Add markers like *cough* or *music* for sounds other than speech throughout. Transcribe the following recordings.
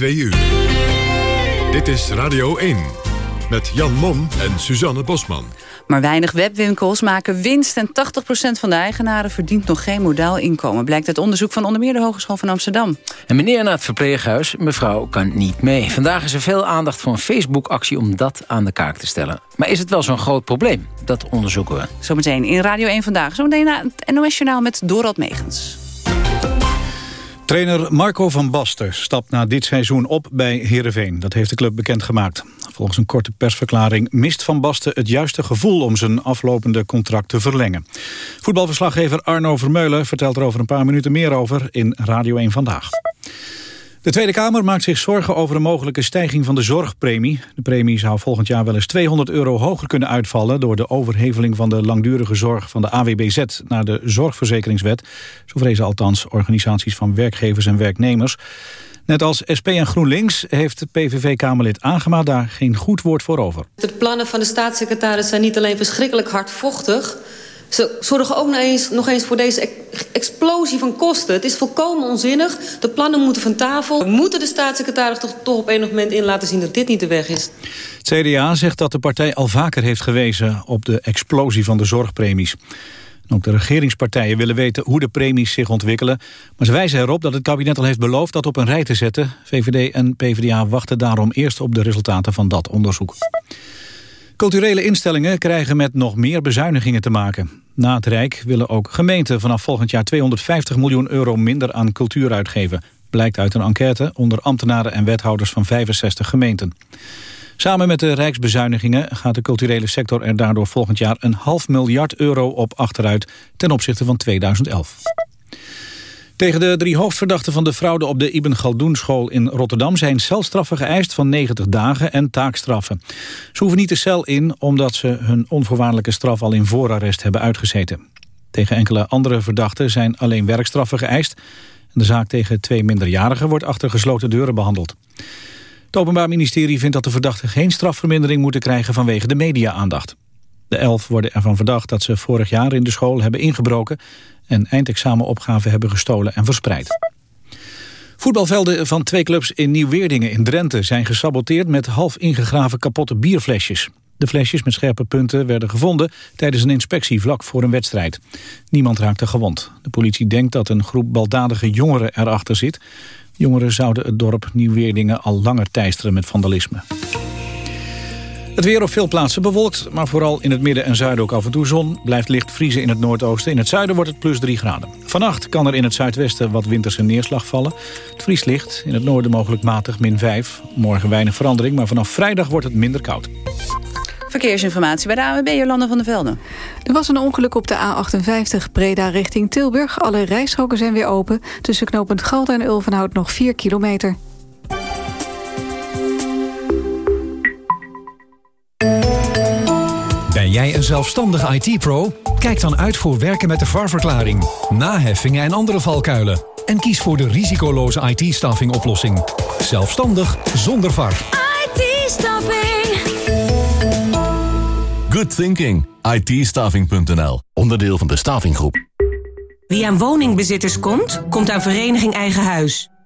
2 uur. Dit is Radio 1 met Jan Mom en Suzanne Bosman. Maar weinig webwinkels maken winst en 80% van de eigenaren verdient nog geen modaal inkomen. Blijkt uit onderzoek van onder meer de Hogeschool van Amsterdam. En meneer naar het verpleeghuis, mevrouw kan niet mee. Vandaag is er veel aandacht voor een Facebook-actie om dat aan de kaak te stellen. Maar is het wel zo'n groot probleem? Dat onderzoeken we. Zometeen in Radio 1 Vandaag. Zometeen na het NOS-journaal met Dorot Megens. Trainer Marco van Basten stapt na dit seizoen op bij Heerenveen. Dat heeft de club bekendgemaakt. Volgens een korte persverklaring mist Van Basten het juiste gevoel... om zijn aflopende contract te verlengen. Voetbalverslaggever Arno Vermeulen vertelt er over een paar minuten meer over... in Radio 1 Vandaag. De Tweede Kamer maakt zich zorgen over een mogelijke stijging van de zorgpremie. De premie zou volgend jaar wel eens 200 euro hoger kunnen uitvallen... door de overheveling van de langdurige zorg van de AWBZ naar de Zorgverzekeringswet. Zo vrezen althans organisaties van werkgevers en werknemers. Net als SP en GroenLinks heeft PVV-Kamerlid Agema daar geen goed woord voor over. De plannen van de staatssecretaris zijn niet alleen verschrikkelijk hardvochtig... Ze zorgen ook nog eens, nog eens voor deze explosie van kosten. Het is volkomen onzinnig. De plannen moeten van tafel. We moeten de staatssecretaris toch, toch op enig moment in laten zien dat dit niet de weg is. Het CDA zegt dat de partij al vaker heeft gewezen op de explosie van de zorgpremies. Ook de regeringspartijen willen weten hoe de premies zich ontwikkelen. Maar ze wijzen erop dat het kabinet al heeft beloofd dat op een rij te zetten. VVD en PvdA wachten daarom eerst op de resultaten van dat onderzoek. Culturele instellingen krijgen met nog meer bezuinigingen te maken. Na het Rijk willen ook gemeenten vanaf volgend jaar 250 miljoen euro minder aan cultuur uitgeven. Blijkt uit een enquête onder ambtenaren en wethouders van 65 gemeenten. Samen met de rijksbezuinigingen gaat de culturele sector er daardoor volgend jaar een half miljard euro op achteruit ten opzichte van 2011. Tegen de drie hoofdverdachten van de fraude op de Ibn Galdoen school in Rotterdam zijn celstraffen geëist van 90 dagen en taakstraffen. Ze hoeven niet de cel in omdat ze hun onvoorwaardelijke straf al in voorarrest hebben uitgezeten. Tegen enkele andere verdachten zijn alleen werkstraffen geëist. De zaak tegen twee minderjarigen wordt achter gesloten deuren behandeld. Het Openbaar Ministerie vindt dat de verdachten geen strafvermindering moeten krijgen vanwege de media-aandacht. De elf worden ervan verdacht dat ze vorig jaar in de school hebben ingebroken... en eindexamenopgaven hebben gestolen en verspreid. Voetbalvelden van twee clubs in Nieuw-Weerdingen in Drenthe... zijn gesaboteerd met half ingegraven kapotte bierflesjes. De flesjes met scherpe punten werden gevonden tijdens een inspectie vlak voor een wedstrijd. Niemand raakte gewond. De politie denkt dat een groep baldadige jongeren erachter zit. Jongeren zouden het dorp Nieuw-Weerdingen al langer teisteren met vandalisme. Het weer op veel plaatsen bewolkt, maar vooral in het midden en zuiden ook af en toe zon. Blijft licht vriezen in het noordoosten. In het zuiden wordt het plus 3 graden. Vannacht kan er in het zuidwesten wat winterse neerslag vallen. Het vries licht, in het noorden mogelijk matig min 5. Morgen weinig verandering, maar vanaf vrijdag wordt het minder koud. Verkeersinformatie bij de AWB Jolanda van der Velden. Er was een ongeluk op de A58 Breda richting Tilburg. Alle rijstroken zijn weer open. Tussen knooppunt Galder en Ulvenhout nog 4 kilometer. Ben jij een zelfstandige IT-pro? Kijk dan uit voor werken met de VAR-verklaring, naheffingen en andere valkuilen. En kies voor de risicoloze IT-staffing oplossing. Zelfstandig zonder VAR. IT-staffing. Good thinking. it Onderdeel van de Stavinggroep. Wie aan woningbezitters komt, komt aan Vereniging Eigen Huis.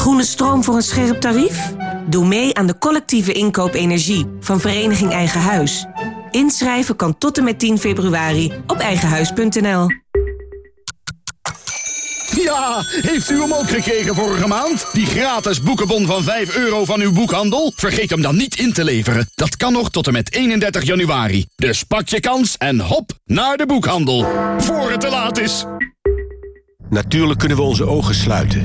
Groene stroom voor een scherp tarief? Doe mee aan de collectieve inkoop energie van Vereniging Eigen Huis. Inschrijven kan tot en met 10 februari op eigenhuis.nl. Ja, heeft u hem ook gekregen vorige maand? Die gratis boekenbon van 5 euro van uw boekhandel? Vergeet hem dan niet in te leveren. Dat kan nog tot en met 31 januari. Dus pak je kans en hop naar de boekhandel. Voor het te laat is. Natuurlijk kunnen we onze ogen sluiten.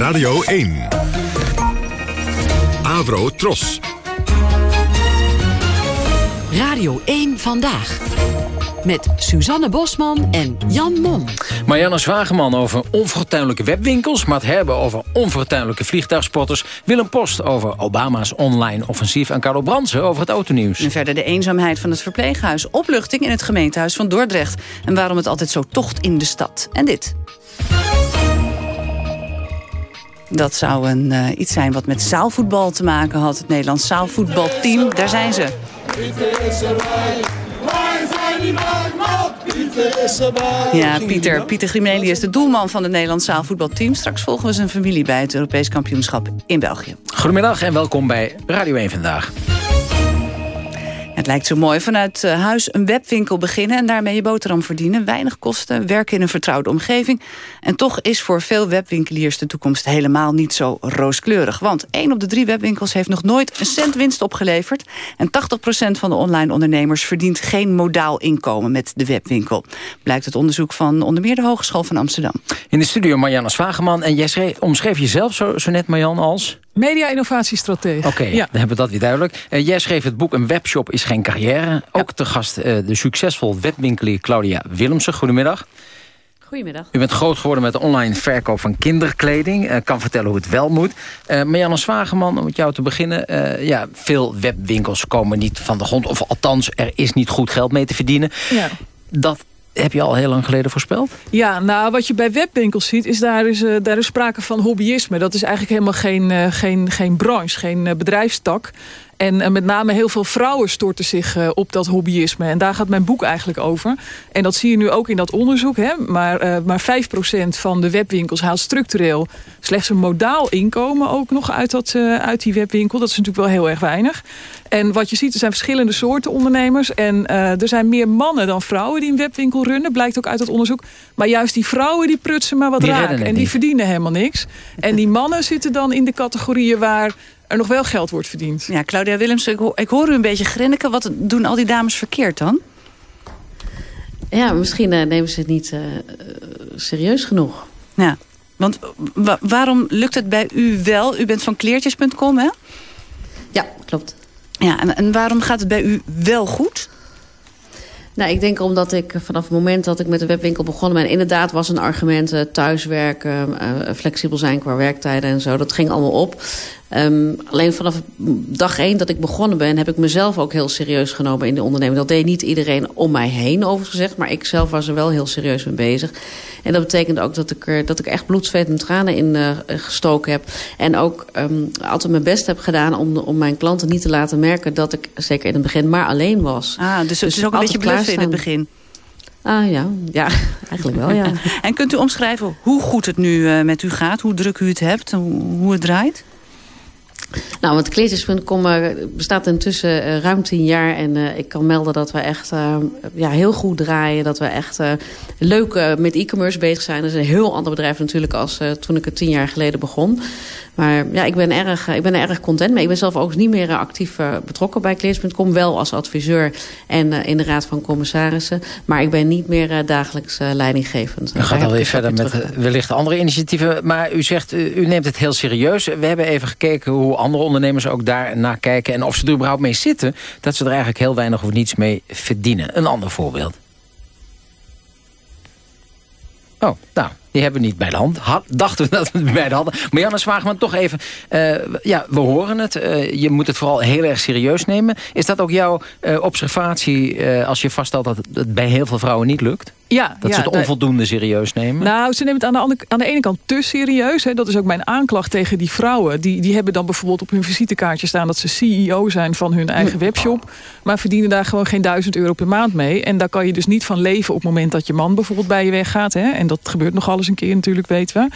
Radio 1. Avro Tros. Radio 1 Vandaag. Met Suzanne Bosman en Jan Mom. Marianne Zwageman over onfortuinlijke webwinkels. Matt Herbe over onfortuinlijke vliegtuigspotters. Willem Post over Obama's online offensief. En Carlo Brandsen over het autonieuws. En verder de eenzaamheid van het verpleeghuis. Opluchting in het gemeentehuis van Dordrecht. En waarom het altijd zo tocht in de stad. En dit. Dat zou een, uh, iets zijn wat met zaalvoetbal te maken had. Het Nederlands zaalvoetbalteam, daar zijn ze. Ja, Pieter, Pieter Grimeli is de doelman van het Nederlands zaalvoetbalteam. Straks volgen we zijn familie bij het Europees kampioenschap in België. Goedemiddag en welkom bij Radio 1 Vandaag. Het lijkt zo mooi vanuit eh, huis een webwinkel beginnen... en daarmee je boterham verdienen. Weinig kosten, werken in een vertrouwde omgeving. En toch is voor veel webwinkeliers de toekomst helemaal niet zo rooskleurig. Want één op de drie webwinkels heeft nog nooit een cent winst opgeleverd. En 80% van de online ondernemers verdient geen modaal inkomen met de webwinkel. Blijkt het onderzoek van onder meer de Hogeschool van Amsterdam. In de studio Marianne Zwageman. En jij omschreef jezelf zo, zo net, Marianne, als... Media-innovatiestratege. Oké, dan hebben we dat weer duidelijk. Uh, jij schreef het boek Een webshop is geen carrière. Ook te gast uh, de succesvol webwinkelier Claudia Willemsen. Goedemiddag. Goedemiddag. U bent groot geworden met de online verkoop van kinderkleding. Uh, kan vertellen hoe het wel moet. Uh, Marianne Zwageman, om met jou te beginnen. Uh, ja, veel webwinkels komen niet van de grond. Of althans, er is niet goed geld mee te verdienen. Ja. Dat heb je al heel lang geleden voorspeld? Ja, nou wat je bij webwinkels ziet, is daar is, uh, daar is sprake van hobbyisme. Dat is eigenlijk helemaal geen, uh, geen, geen branche, geen uh, bedrijfstak. En met name heel veel vrouwen storten zich op dat hobbyisme. En daar gaat mijn boek eigenlijk over. En dat zie je nu ook in dat onderzoek. Hè? Maar, maar 5% van de webwinkels haalt structureel slechts een modaal inkomen ook nog uit, dat, uit die webwinkel. Dat is natuurlijk wel heel erg weinig. En wat je ziet, er zijn verschillende soorten ondernemers. En er zijn meer mannen dan vrouwen die een webwinkel runnen. Blijkt ook uit dat onderzoek. Maar juist die vrouwen die prutsen maar wat raken. En die verdienen helemaal niks. En die mannen zitten dan in de categorieën waar er nog wel geld wordt verdiend. Ja, Claudia Willems, ik hoor, ik hoor u een beetje grinniken. Wat doen al die dames verkeerd dan? Ja, misschien uh, nemen ze het niet uh, serieus genoeg. Ja, want wa waarom lukt het bij u wel? U bent van kleertjes.com, hè? Ja, klopt. Ja, en, en waarom gaat het bij u wel goed? Nou, ik denk omdat ik vanaf het moment dat ik met de webwinkel begonnen ben... inderdaad was een argument uh, thuiswerken, uh, flexibel zijn qua werktijden en zo. Dat ging allemaal op. Um, alleen vanaf dag één dat ik begonnen ben... heb ik mezelf ook heel serieus genomen in de onderneming. Dat deed niet iedereen om mij heen, overigens gezegd. Maar ik zelf was er wel heel serieus mee bezig. En dat betekent ook dat ik, er, dat ik echt bloed, zweet en tranen in uh, gestoken heb. En ook um, altijd mijn best heb gedaan om, om mijn klanten niet te laten merken... dat ik, zeker in het begin, maar alleen was. Ah, dus, dus het is ook een beetje bluffen in het begin. Ah ja, ja, *laughs* eigenlijk wel, ja. *laughs* en kunt u omschrijven hoe goed het nu uh, met u gaat? Hoe druk u het hebt? Hoe, hoe het draait? Nou, want kleertjes.com bestaat intussen uh, ruim tien jaar. En uh, ik kan melden dat we echt uh, ja, heel goed draaien. Dat we echt leuk met e-commerce bezig zijn. Dat is een heel ander bedrijf natuurlijk als toen ik het tien jaar geleden begon. Maar ja, ik ben, erg, ik ben er erg content mee. Ik ben zelf ook niet meer actief betrokken bij kleers.com. Wel als adviseur en in de raad van commissarissen. Maar ik ben niet meer dagelijks leidinggevend. U gaat alweer verder met wellicht andere initiatieven. Maar u zegt, u neemt het heel serieus. We hebben even gekeken hoe andere ondernemers ook daar naar kijken... en of ze er überhaupt mee zitten... dat ze er eigenlijk heel weinig of niets mee verdienen. Een ander voorbeeld. Oh, nou, die hebben we niet bij de hand. Dachten we dat we het bij de hadden. Maar Janne Zwageman, toch even... Uh, ja, we horen het. Uh, je moet het vooral heel erg serieus nemen. Is dat ook jouw uh, observatie als je vaststelt dat het bij heel veel vrouwen niet lukt? Ja, dat ja, ze het onvoldoende serieus nemen? Nou, ze nemen het aan de, andere, aan de ene kant te serieus. Hè. Dat is ook mijn aanklacht tegen die vrouwen. Die, die hebben dan bijvoorbeeld op hun visitekaartje staan... dat ze CEO zijn van hun eigen webshop. Maar verdienen daar gewoon geen duizend euro per maand mee. En daar kan je dus niet van leven op het moment dat je man bijvoorbeeld bij je weggaat. Hè. En dat gebeurt nog alles een keer natuurlijk, weten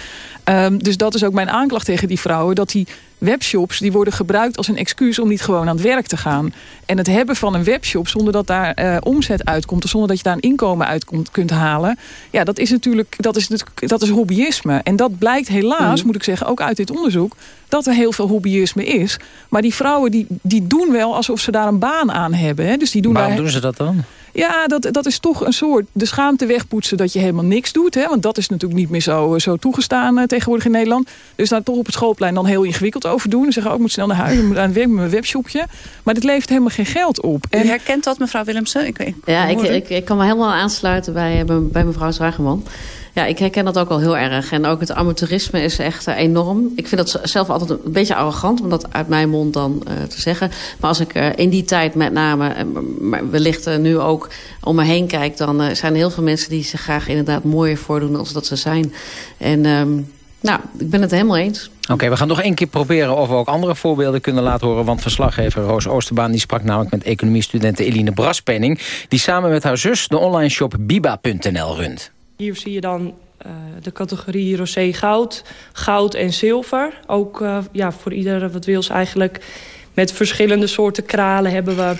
we. Um, dus dat is ook mijn aanklacht tegen die vrouwen. Dat die webshops die worden gebruikt als een excuus om niet gewoon aan het werk te gaan. En het hebben van een webshop zonder dat daar uh, omzet uitkomt... of zonder dat je daar een inkomen uit kunt halen... ja, dat is natuurlijk dat is, dat is hobbyisme. En dat blijkt helaas, mm. moet ik zeggen, ook uit dit onderzoek... dat er heel veel hobbyisme is. Maar die vrouwen die, die doen wel alsof ze daar een baan aan hebben. Hè. Dus die doen Waarom daar... doen ze dat dan? Ja, dat, dat is toch een soort de schaamte wegpoetsen dat je helemaal niks doet. Hè? Want dat is natuurlijk niet meer zo, zo toegestaan uh, tegenwoordig in Nederland. Dus daar toch op het schoolplein dan heel ingewikkeld over doen. En zeggen, ook oh, moet snel naar huis, ik moet aan het werk met mijn webshopje. Maar dit levert helemaal geen geld op. En... U herkent dat, mevrouw Willemsen? Ik, ik, ja, ik, ik, ik, kan me helemaal aansluiten bij, bij mevrouw Zwageman. Ja, ik herken dat ook al heel erg. En ook het amateurisme is echt uh, enorm. Ik vind dat zelf altijd een beetje arrogant om dat uit mijn mond dan uh, te zeggen. Maar als ik uh, in die tijd met name, maar wellicht nu ook om me heen kijk... dan zijn er heel veel mensen die zich graag inderdaad mooier voordoen als dat ze zijn. En um, nou, ik ben het helemaal eens. Oké, we gaan nog één keer proberen of we ook andere voorbeelden kunnen laten horen. Want verslaggever Roos Oosterbaan die sprak namelijk met economiestudente Eline Braspenning... die samen met haar zus de online shop biba.nl runt. Hier zie je dan uh, de categorie rosé goud, goud en zilver. Ook uh, ja, voor ieder wat wils eigenlijk. Met verschillende soorten kralen hebben we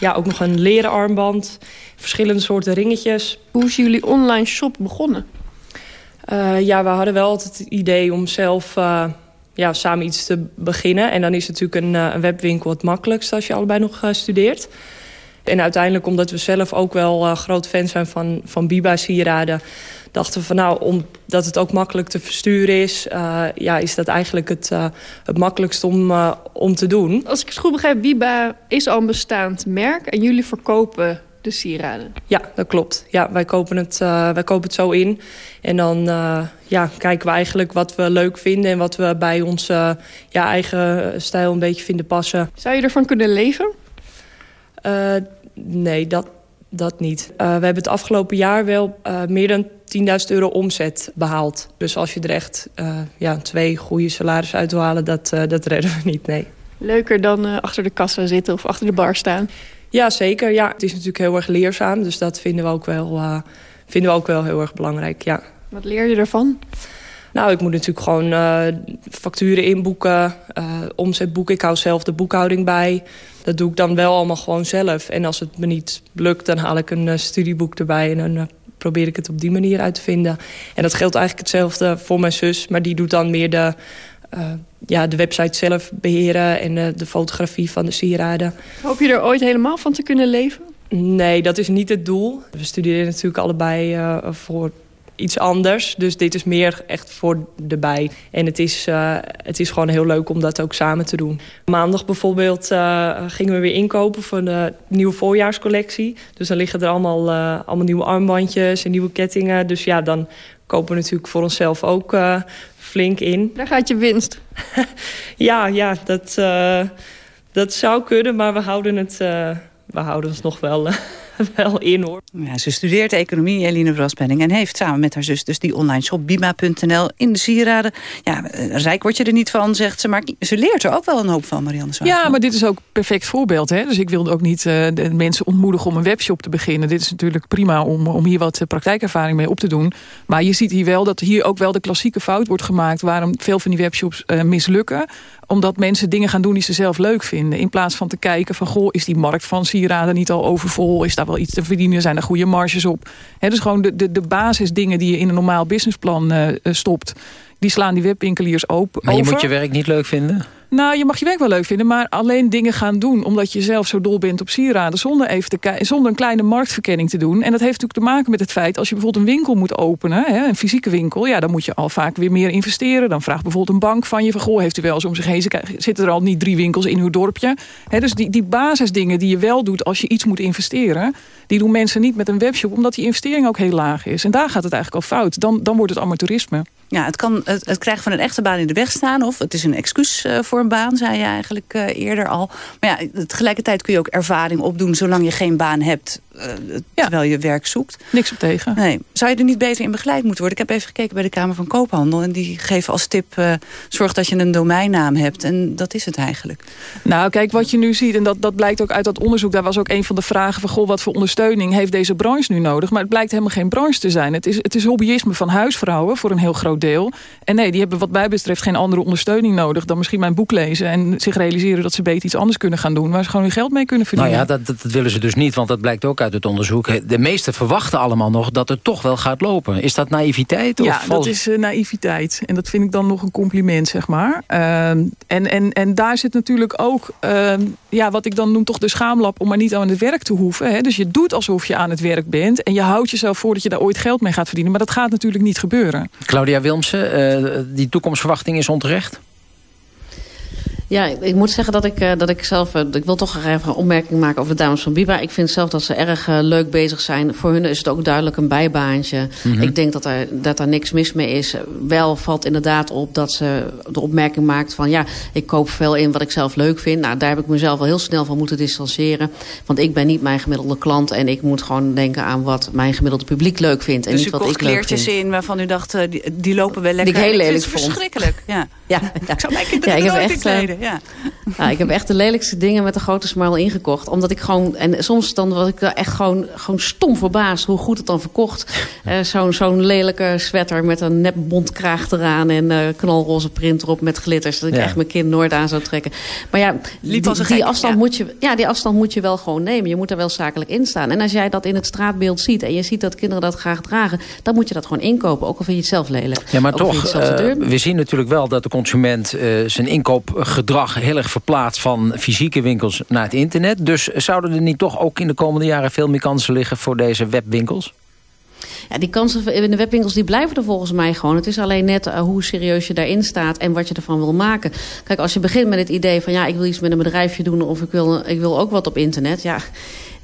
ja, ook nog een leren armband. Verschillende soorten ringetjes. Hoe is jullie online shop begonnen? Uh, ja, we hadden wel altijd het idee om zelf ja, samen iets te beginnen. En dan is natuurlijk een, een webwinkel het makkelijkst als je allebei nog studeert. En uiteindelijk, omdat we zelf ook wel uh, groot fan zijn van, van Biba-sieraden... dachten we van nou, omdat het ook makkelijk te versturen is... Uh, ja, is dat eigenlijk het, uh, het makkelijkst om, om te doen. Als ik het goed begrijp, Biba is al een bestaand merk... en jullie verkopen de sieraden. Ja, dat klopt. Ja, wij, kopen het, wij kopen het zo in. En dan ja, kijken we eigenlijk wat we leuk vinden... en wat we bij onze ja, eigen stijl een beetje vinden passen. Zou je ervan kunnen leven? Uh, nee, dat, dat niet. Uh, we hebben het afgelopen jaar wel uh, meer dan 10.000 euro omzet behaald. Dus als je er echt ja, twee goede salarissen uit wil halen, dat, dat redden we niet, nee. Leuker dan achter de kassa zitten of achter de bar staan? Ja, zeker. Ja, het is natuurlijk heel erg leerzaam. Dus dat vinden we ook wel, vinden we ook wel heel erg belangrijk, ja. Wat leer je ervan? Nou, ik moet natuurlijk gewoon uh, facturen inboeken, uh, omzet boeken. Ik hou zelf de boekhouding bij. Dat doe ik dan wel allemaal gewoon zelf. En als het me niet lukt, dan haal ik een uh, studieboek erbij... en dan probeer ik het op die manier uit te vinden. En dat geldt eigenlijk hetzelfde voor mijn zus. Maar die doet dan meer de, ja, de website zelf beheren... en de fotografie van de sieraden. Hoop je er ooit helemaal van te kunnen leven? Nee, dat is niet het doel. We studeren natuurlijk allebei voor iets anders. Dus dit is meer echt voor de bij. En het is, uh, het is gewoon heel leuk om dat ook samen te doen. Maandag bijvoorbeeld uh, gingen we weer inkopen voor de nieuwe voorjaarscollectie. Dus dan liggen er allemaal, uh, allemaal nieuwe armbandjes en nieuwe kettingen. Dus ja, dan kopen we natuurlijk voor onszelf ook flink in. Daar gaat je winst. *laughs* ja, ja dat, dat zou kunnen, maar we houden het... we houden ons nog wel *laughs* wel in hoor. Ja, ze studeert economie, Eline Braspenning... en heeft samen met haar zus dus die online shop bima.nl in de sieraden. Ja, eh, rijk word je er niet van, zegt ze, maar ze leert er ook wel een hoop van, Marianne Zwaar. Ja, maar dit is ook een perfect voorbeeld. Hè? Dus ik wilde ook niet uh, de mensen ontmoedigen om een webshop te beginnen. Dit is natuurlijk prima om, om hier wat praktijkervaring mee op te doen. Maar je ziet hier wel dat hier ook wel de klassieke fout wordt gemaakt... waarom veel van die webshops uh, mislukken omdat mensen dingen gaan doen die ze zelf leuk vinden. In plaats van te kijken van, goh, is die markt van sieraden niet al overvol? Is daar wel iets te verdienen? Zijn er goede marges op? He, dus gewoon de, de, de basisdingen die je in een normaal businessplan uh, stopt... die slaan die webwinkeliers open. Maar je moet je werk niet leuk vinden? Nou, je mag je werk wel leuk vinden, maar alleen dingen gaan doen... omdat je zelf zo dol bent op sieraden... zonder, even te zonder een kleine marktverkenning te doen. En dat heeft natuurlijk te maken met het feit... als je bijvoorbeeld een winkel moet openen, hè, een fysieke winkel... ja, dan moet je al vaak weer meer investeren. Dan vraagt bijvoorbeeld een bank van je... van goh, heeft u wel eens om zich heen... zitten er al niet drie winkels in uw dorpje? Hè, dus die, die basisdingen die je wel doet als je iets moet investeren... die doen mensen niet met een webshop... omdat die investering ook heel laag is. En daar gaat het eigenlijk al fout. Dan, dan wordt het amateurisme. Ja, het kan het, het, krijgen van een echte baan in de weg staan... of het is een excuus uh, voor een baan, zei je eigenlijk uh, eerder al. Maar ja, tegelijkertijd kun je ook ervaring opdoen... zolang je geen baan hebt eh, terwijl je werk zoekt. Niks op tegen. Nee. Zou je er niet beter in begeleid moeten worden? Ik heb even gekeken bij de Kamer van Koophandel. En die geven als tip, uh, zorg dat je een domeinnaam hebt. En dat is het eigenlijk. Nou, kijk, wat je nu ziet, en dat, dat blijkt ook uit dat onderzoek. Daar was ook een van de vragen van, goh, wat voor ondersteuning heeft deze branche nu nodig? Maar het blijkt helemaal geen branche te zijn. Het is, het is hobbyisme van huisvrouwen voor een heel groot deel. En nee, die hebben wat mij betreft geen andere ondersteuning nodig... dan misschien mijn boek lezen en zich realiseren dat ze beter iets anders kunnen gaan doen... waar ze gewoon hun geld mee kunnen verdienen. Nou ja, dat, dat, willen ze dus niet, want dat blijkt ook uit het onderzoek. De meesten verwachten allemaal nog dat het toch wel gaat lopen. Is dat naïviteit? Of ja, dat is uh, naïviteit. En dat vind ik dan nog een compliment, zeg maar. Uh, en, en, en daar zit natuurlijk ook, uh, ja, wat ik dan noem toch de schaamlap... om maar niet aan het werk te hoeven. Hè? Dus je doet alsof je aan het werk bent... en je houdt jezelf voor dat je daar ooit geld mee gaat verdienen. Maar dat gaat natuurlijk niet gebeuren. Claudia Wilmsen, eh, die toekomstverwachting is onterecht? Ja, ik moet zeggen dat ik, uh, dat ik zelf... Uh, ik wil toch even een opmerking maken over de dames van Biba. Ik vind zelf dat ze erg uh, leuk bezig zijn. Voor hun is het ook duidelijk een bijbaantje. Mm -hmm. Ik denk dat er, dat er niks mis mee is. Wel valt inderdaad op dat ze de opmerking maakt van... ja, ik koop veel in wat ik zelf leuk vind. Nou, daar heb ik mezelf wel heel snel van moeten distancieren. Want ik ben niet mijn gemiddelde klant. En ik moet gewoon denken aan wat mijn gemiddelde publiek leuk vindt. En dus niet wat ik leuk kleertjes in waarvan u dacht... Die, die, lopen wel lekker. Die ik heel lelijk vond. verschrikkelijk. Ja. Ja, ja. *laughs* Ik zou mijn kinderen ja, ik nooit echt, kleden. Ja. *laughs* Ja, ik heb echt de lelijkste dingen met de grote smile ingekocht. Omdat ik gewoon, en soms dan was ik echt gewoon, gewoon stom verbaasd hoe goed het dan verkocht. Uh, *laughs* Zo'n zo'n lelijke sweater met een nep bontkraag eraan en uh, knalroze print erop met glitters. Dat ik ja. echt mijn kind nooit aan zou trekken. Maar ja, die, die afstand. Moet je, ja, die afstand moet je wel gewoon nemen. Je moet er wel zakelijk in staan. En als jij dat in het straatbeeld ziet en je ziet dat kinderen dat graag dragen, dan moet je dat gewoon inkopen. Ook al vind je het zelf lelijk. Ja, maar ook toch, uh, we zien natuurlijk wel dat de consument zijn inkoopgedrag heel erg verplaatst van fysieke winkels naar het internet. Dus zouden er niet toch ook in de komende jaren veel meer kansen liggen voor deze webwinkels? Ja, die kansen in de webwinkels die blijven er volgens mij gewoon. Het is alleen net uh, hoe serieus je daarin staat en wat je ervan wil maken. Kijk, als je begint met het idee van ja, ik wil iets met een bedrijfje doen... of ik wil, ik wil ook wat op internet, ja...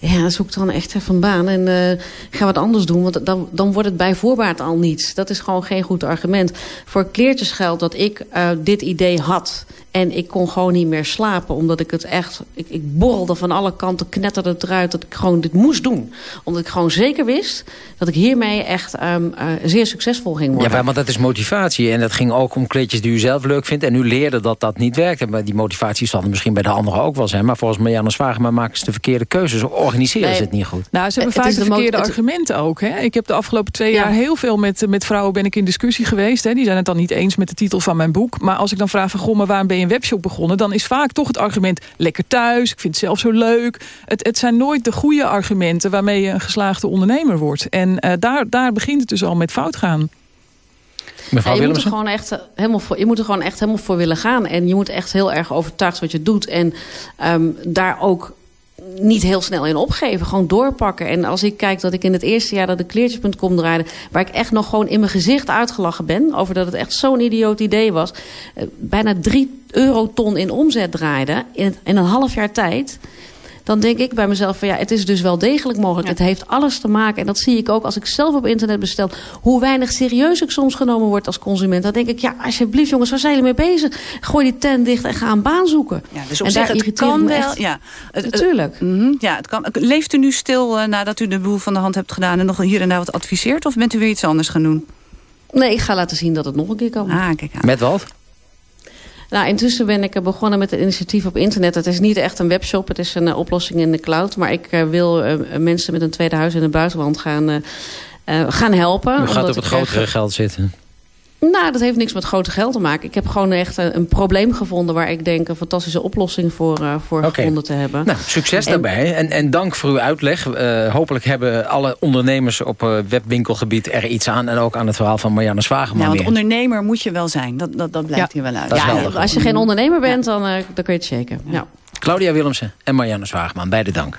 Ja, zoek dan echt even een baan en uh, ga wat anders doen. Want dan, dan wordt het bij voorbaat al niets. Dat is gewoon geen goed argument. Voor kleertjes geldt dat ik uh, dit idee had. En ik kon gewoon niet meer slapen. Omdat ik het echt... Ik, ik borrelde van alle kanten, knetterde het eruit... dat ik gewoon dit moest doen. Omdat ik gewoon zeker wist... dat ik hiermee echt um, uh, zeer succesvol ging worden. Ja, maar dat is motivatie. En dat ging ook om kleedjes die u zelf leuk vindt. En u leerde dat dat niet werkte. Maar die motivatie zal er misschien bij de anderen ook wel zijn. Maar volgens Marianne Zwageman maken ze de verkeerde keuzes. Organiseren nee. ze het niet goed. Nou, ze hebben vaak de, de verkeerde argumenten ook. Hè? Ik heb de afgelopen twee ja. jaar heel veel met, met vrouwen ben ik in discussie geweest. Hè? Die zijn het dan niet eens met de titel van mijn boek. Maar als ik dan vraag van, goh, maar waarom ben je een webshop begonnen... dan is vaak toch het argument lekker thuis, ik vind het zelf zo leuk. Het, het zijn nooit de goede argumenten waarmee je een geslaagde ondernemer wordt. En uh, daar, daar begint het dus al met fout gaan. Ja, je, moet er gewoon echt helemaal voor, je moet er gewoon echt helemaal voor willen gaan. En je moet echt heel erg overtuigd wat je doet. En um, daar ook niet heel snel in opgeven. Gewoon doorpakken. En als ik kijk dat ik in het eerste jaar dat de kleertjes.com draaide... waar ik echt nog gewoon in mijn gezicht uitgelachen ben... over dat het echt zo'n idioot idee was... Uh, bijna drie euroton in omzet draaide in een half jaar tijd dan denk ik bij mezelf van ja, het is dus wel degelijk mogelijk. Ja. Het heeft alles te maken. En dat zie ik ook als ik zelf op internet bestel. Hoe weinig serieus ik soms genomen word als consument. Dan denk ik, ja, alsjeblieft jongens, waar zijn jullie mee bezig? Gooi die tent dicht en ga een baan zoeken. Ja, dus op en zich, daar het kan wel. Echt. Ja, het, Natuurlijk. Uh, uh, ja, het kan. Leeft u nu stil uh, nadat u de boel van de hand hebt gedaan... en nog hier en daar wat adviseert? Of bent u weer iets anders gaan doen? Nee, ik ga laten zien dat het nog een keer kan. Ah, kijk aan. Met wat? Nou, intussen ben ik begonnen met een initiatief op internet. Het is niet echt een webshop, het is een uh, oplossing in de cloud. Maar ik uh, wil uh, mensen met een tweede huis in het buitenland gaan, gaan helpen. U gaat op het grotere geld zitten. Nou, dat heeft niks met grote geld te maken. Ik heb gewoon echt een, een probleem gevonden... waar ik denk een fantastische oplossing voor, uh, voor okay. gevonden te hebben. Nou, succes en, daarbij. En, en dank voor uw uitleg. Uh, hopelijk hebben alle ondernemers op uh, webwinkelgebied er iets aan. En ook aan het verhaal van Marianne Zwageman Ja, want weer. ondernemer moet je wel zijn. Dat, dat, dat blijkt ja. hier wel uit. Ja, wel als je geen ondernemer bent, dan, dan kun je het checken. Ja. Claudia Willemsen en Marianne Zwageman, beide dank.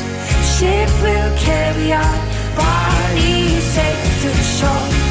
ship will carry our bodies safe to the shore.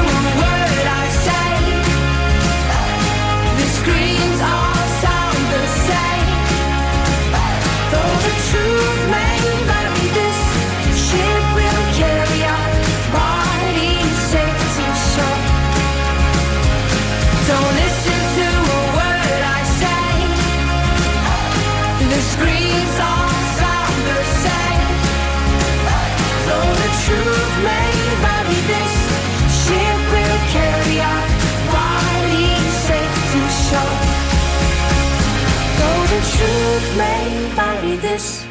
this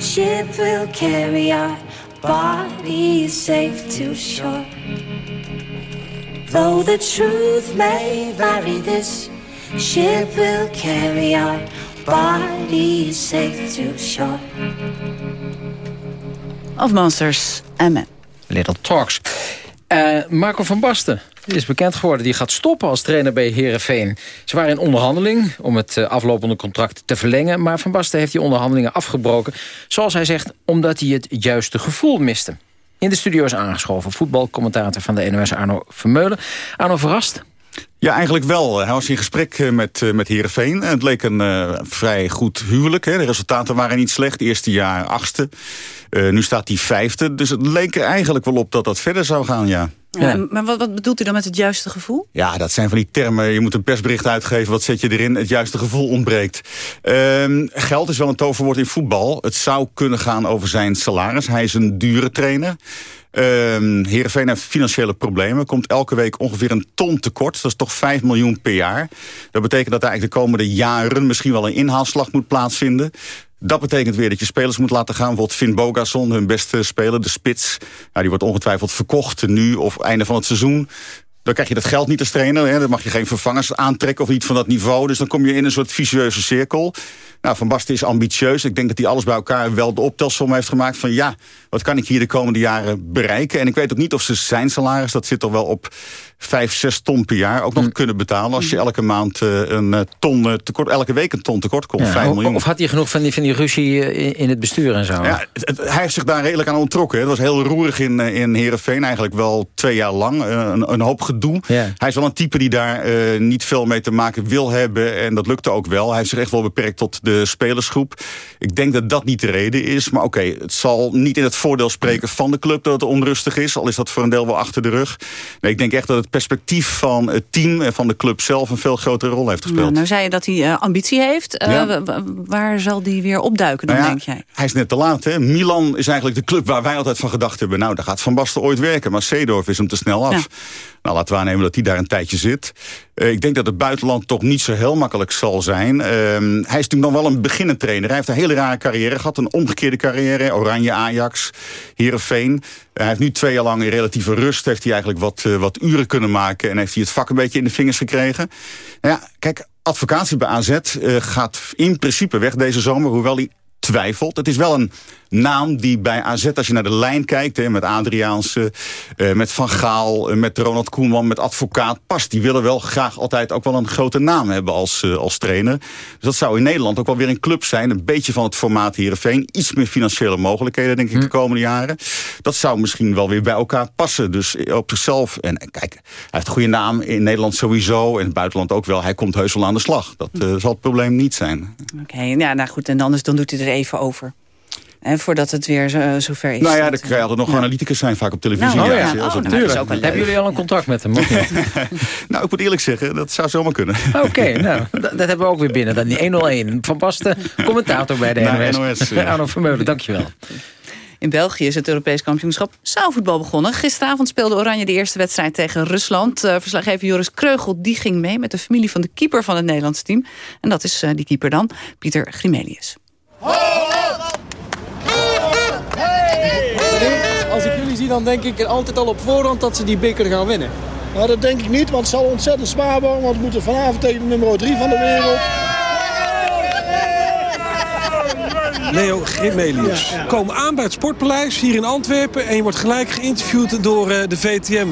ship will carry our bodies safe to shore. Though the truth may vary, this ship will carry our bodies safe to shore. Of Monsters en Men. Little Talks. Eh, Marco van Basten is bekend geworden. Die gaat stoppen als trainer bij Herenveen. Ze waren in onderhandeling om het eh, aflopende contract te verlengen. Maar Van Basten heeft die onderhandelingen afgebroken. Zoals hij zegt, omdat hij het juiste gevoel miste. In de studio is aangeschoven voetbalcommentator van de NOS Arno Vermeulen. Arno verrast? Ja, eigenlijk wel. Hij was in gesprek eh, met, eh, met Heerenveen. Het leek een vrij goed huwelijk. Hè. De resultaten waren niet slecht. Eerste jaar achtste. Nu staat hij vijfde. Dus het leek er eigenlijk wel op dat dat verder zou gaan, ja. Ja, maar wat, wat bedoelt u dan met het juiste gevoel? Ja, dat zijn van die termen. Je moet een persbericht uitgeven. Wat zet je erin? Het juiste gevoel ontbreekt. Uh, geld is wel een toverwoord in voetbal. Het zou kunnen gaan over zijn salaris. Hij is een dure trainer. Uh, Heerenveen heeft financiële problemen. Komt elke week ongeveer een ton tekort. Dat is toch 5 miljoen per jaar. Dat betekent dat er eigenlijk de komende jaren... misschien wel een inhaalslag moet plaatsvinden. Dat betekent weer dat je spelers moet laten gaan. Bijvoorbeeld Finn Bogason, hun beste speler, de spits. Die wordt ongetwijfeld verkocht nu of einde van het seizoen. Dan krijg je dat geld niet als trainer. Hè. Dan mag je geen vervangers aantrekken of niet van dat niveau. Dus dan kom je in een soort vicieuze cirkel. Nou, Van Basten is ambitieus. Ik denk dat hij alles bij elkaar wel de optelsom heeft gemaakt van... ja, wat kan ik hier de komende jaren bereiken? En ik weet ook niet of ze zijn salaris, dat zit toch wel op 5, 6 ton per jaar... ook nog kunnen betalen als je elke maand uh, een ton uh, tekort... elke week een ton tekort komt, ja, 5 miljoen. Of had hij genoeg van die, van die ruzie in, het bestuur en zo? Ja, het, hij heeft zich daar redelijk aan ontrokken. Het was heel roerig in, in Heerenveen, eigenlijk wel twee jaar lang. Een, een, hoop gedoe. Ja. Hij is wel een type die daar niet veel mee te maken wil hebben... en dat lukte ook wel. Hij heeft zich echt wel beperkt tot de spelersgroep. Ik denk dat dat niet de reden is. Maar oké, okay, het zal niet in het voordeel spreken van de club dat het onrustig is. Al is dat voor een deel wel achter de rug. Nee, ik denk echt dat het perspectief van het team en van de club zelf... een veel grotere rol heeft gespeeld. Nou, nou zei je dat hij uh, ambitie heeft. Uh, ja. Waar zal die weer opduiken dan, nou ja, denk jij? Hij is net te laat. Hè? Milan is eigenlijk de club waar wij altijd van gedacht hebben... nou, daar gaat Van Basten ooit werken. Maar Seedorf is hem te snel af. Ja. Nou, laten we aannemen dat hij daar een tijdje zit. Uh, ik denk dat het buitenland toch niet zo heel makkelijk zal zijn. Uh, hij is natuurlijk nog wel een beginnend trainer. Hij heeft een hele rare carrière gehad. Een omgekeerde carrière. Oranje, Ajax, Heerenveen. Hij heeft nu twee jaar lang in relatieve rust... heeft hij eigenlijk wat, uh, wat uren kunnen maken... en heeft hij het vak een beetje in de vingers gekregen. Nou ja, kijk, advocatie bij AZ gaat in principe weg deze zomer... hoewel hij twijfelt. Het is wel een naam die bij AZ, als je naar de lijn kijkt... Hè, met Adriaanse, eh, met Van Gaal, eh, met Ronald Koeman, met advocaat... past. Die willen wel graag altijd ook wel een grote naam hebben als, eh, als trainer. Dus dat zou in Nederland ook wel weer een club zijn. Een beetje van het formaat Heerenveen. Iets meer financiële mogelijkheden, denk ik, de komende jaren. Dat zou misschien wel weer bij elkaar passen. Dus op zichzelf. En, en kijk, hij heeft een goede naam in Nederland sowieso. En in het buitenland ook wel. Hij komt heus wel aan de slag. Dat eh, zal het probleem niet zijn. Oké, ja, nou goed, en anders dan doet hij er even over. En voordat het weer zo, zover is. Nou ja, dan kan je altijd nog analyticus zijn vaak op televisie. Nou, ja, oh ja. als Oh, het- nou, dat is ook wel Hebben jullie al een contact met hem? *laughs* Nou, ik moet eerlijk zeggen, dat zou zomaar kunnen. Oké, *laughs* nou, dat, hebben we ook weer binnen. Dan die 101. Van Basten, commentator bij de Bij NOS. NOS, ja. *laughs* Arno Vermeulen, dankjewel. In België is het Europees kampioenschap zaalvoetbal begonnen. Gisteravond speelde Oranje de eerste wedstrijd tegen Rusland. Eh, verslaggever Joris Kreugel die ging mee met de familie van de keeper van het Nederlands team. En dat is eh, die keeper dan, Pieter Grimelius. Als ik jullie zie, dan denk ik altijd al op voorhand dat ze die beker gaan winnen. Nou, dat denk ik niet, want het zal ontzettend zwaar worden. Want we moeten vanavond tegen de nummer 3 van de wereld. Leo Grimelius. Komen aan bij het Sportpaleis hier in Antwerpen... en je wordt gelijk geïnterviewd door eh, de VTM.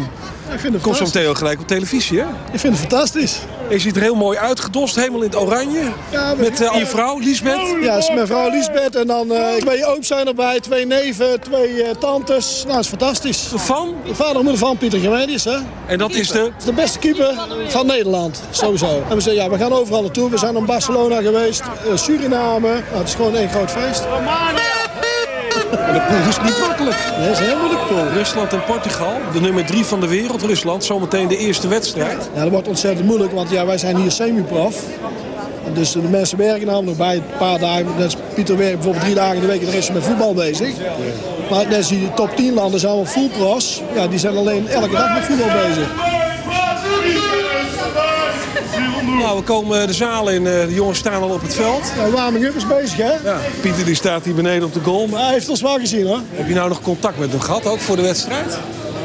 Ik vind het Komt zo meteen gelijk op televisie, hè? Ik vind het fantastisch. Je ziet er heel mooi uitgedost, helemaal in het oranje. Ja, Met eh, je vrouw, Liesbeth. Ja, is mijn vrouw Lisbeth. En dan eh, twee ooms zijn erbij, twee neven, twee eh, tantes. Nou, dat is fantastisch. Van? De vader en moeder van Pieter Gemedius, hè? En dat is de? Dat is de beste keeper van Nederland, sowieso. En we zeggen, ja, we gaan overal naartoe. We zijn in Barcelona geweest, eh, Suriname. Nou, het is gewoon één groot feest. En de pool is niet makkelijk. Nee, dat is een heel moeilijke pool. Rusland en Portugal, de nummer drie van de wereld. Rusland, zometeen de eerste wedstrijd. Ja, dat wordt ontzettend moeilijk, want ja, wij zijn hier semi-prof. Dus de mensen werken namelijk bij een paar dagen. Net Pieter werkt bijvoorbeeld drie dagen in de week en de rest is met voetbal bezig. Maar net als die top 10 landen zijn allemaal full pros. Ja, die zijn alleen elke dag met voetbal bezig. Nou, we komen de zaal in. eh, de jongens staan al op het veld. Ja, warming up is bezig, hè? Ja, Pieter die staat hier beneden op de goal. Maar hij heeft ons wel gezien, hoor. Heb je nou nog contact met hem gehad, ook voor de wedstrijd?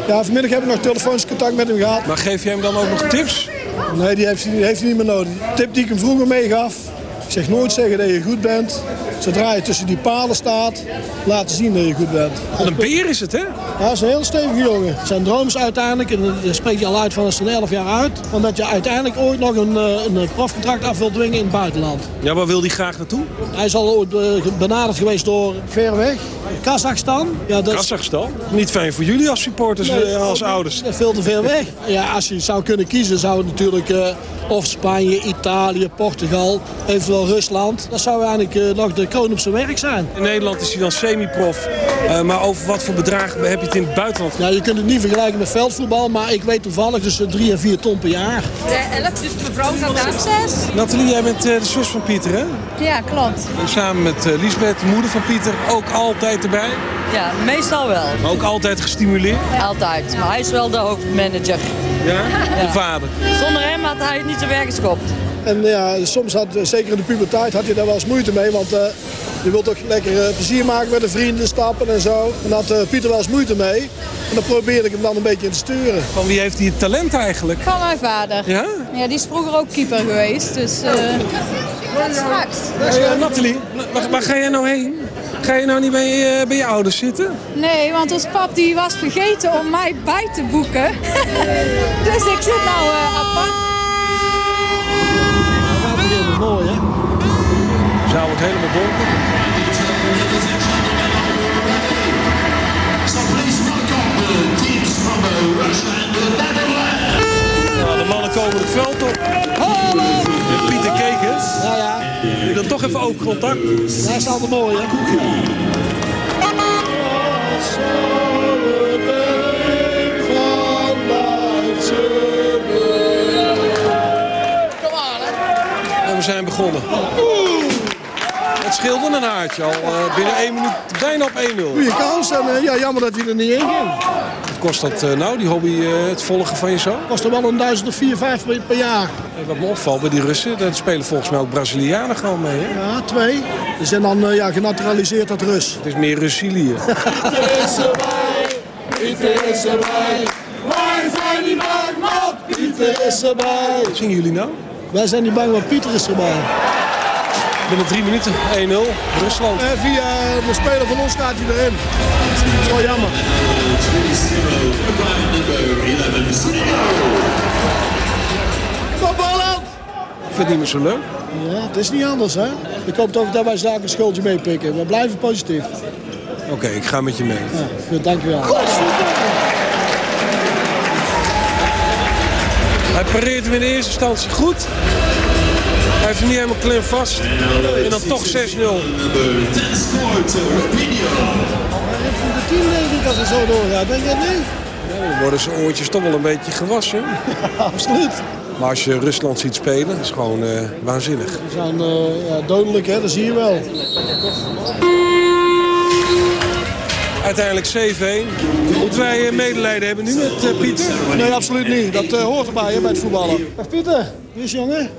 Ja, vanmiddag heb ik nog telefonisch contact met hem gehad. Maar geef je hem dan ook nog tips? Nee, die heeft, hij- die heeft hij niet meer nodig. De tip die ik hem vroeger meegaf. Zeg nooit zeggen dat je goed bent. Zodra je tussen die palen staat, laten zien dat je goed bent. Wat een beer is het, hè? Ja, dat is een heel stevige jongen. Zijn droom is uiteindelijk, en daar spreek je al uit van als een 11 jaar uit... van dat je uiteindelijk ooit nog een, eh, een profcontract af wilt dwingen in het buitenland. Ja, waar wil hij graag naartoe? Hij is al ooit eh, benaderd geweest door ver weg. Kazachstan. Ja, dat Kazachstan? Niet fijn voor jullie als supporters, Nee, eh, als ouders. Veel te ver weg. *laughs* Ja, als je zou kunnen kiezen, zou het natuurlijk eh, of Spanje, Italië, Portugal, eventueel Rusland. Dat zou eigenlijk eh, nog de kroon op zijn werk zijn. In Nederland is hij dan semi-prof. Eh, maar over wat voor bedragen heb je het in het buitenland? Ja, je kunt het niet vergelijken met veldvoetbal, maar ik weet toevallig tussen 3 en 4 ton per jaar. De 11, dus mevrouw gaat daar 6. Nathalie, jij bent eh, de zus van Pieter, hè? Ja, klopt. En samen met Liesbeth, de moeder van Pieter, ook altijd erbij. Ja, meestal wel. Maar ook altijd gestimuleerd. Altijd. Maar hij is wel de hoofdmanager. Ja? De vader. Zonder hem had hij het niet te werk geschopt. En ja, soms had, eh, zeker in de puberteit, had je daar wel eens moeite mee, want eh, je wilt toch lekker eh, plezier maken met de vrienden, stappen en zo. En daar had eh, Pieter wel eens moeite mee. En dan probeerde ik hem dan een beetje in te sturen. Van wie heeft hij het talent eigenlijk? Van mijn vader. Ja? Ja, die is vroeger ook keeper geweest. Dus eh straks. Nathalie, waar, waar ga jij nou heen? Ga je nou niet bij, eh, bij je ouders zitten? Nee, want ons pap die was vergeten om mij bij te boeken. *laughs* dus ik zit nou eh, apart. Zaal wordt helemaal donker. Ja, de mannen komen het veld op. En Pieter Kekens. Ja, ja. Ik dan toch even oogcontact. Dat is altijd mooi, hè? En we zijn begonnen. Scheelde een haartje al. eh, binnen één minuut bijna op 1-0. Goeie kans en eh, ja, jammer dat hij er niet in ging. Wat kost dat eh, nou, die hobby, het volgen van je zoon? Kost er wel een duizend of vier, vijf per, jaar. Eh, Wat me opvalt bij die Russen, daar spelen volgens mij ook Brazilianen gewoon mee. Hè? Ja, twee. Die zijn dan ja, genaturaliseerd uit Rus. Het is meer Russilië. Pieter *laughs* is erbij. Wij zijn niet bang, Pieter is erbij. Wat zingen jullie nou? Wij zijn niet bang, want Pieter is erbij. Binnen drie minuten 1-0. Rusland. En via de speler van ons gaat hij erin. Dat is wel jammer. Kom bal aan! Ik vind het niet meer zo leuk. Ja, het is niet anders hè. Ik hoop toch dat wij zaken een schuldje meepikken. We blijven positief. Oké, ik ga met je mee. Ja, goed, dankjewel. Hij pareert hem in de eerste instantie goed. Hij heeft hem niet helemaal klem vast. En dan toch 6-0. De team denk ik als het zo doorgaat. Denk je dat niet? Ja, dan worden zijn oortjes toch wel een beetje gewassen. Absoluut. Maar als je Rusland ziet spelen, is gewoon eh, waanzinnig. We zijn eh, ja, dodelijk hè, dat zie je wel. Uiteindelijk 7-1. Moeten wij eh, medelijden hebben nu met eh, Pieter? Nee, absoluut niet. Dat hoort erbij hè, bij het voetballen. Dag Pieter, wie is jongen?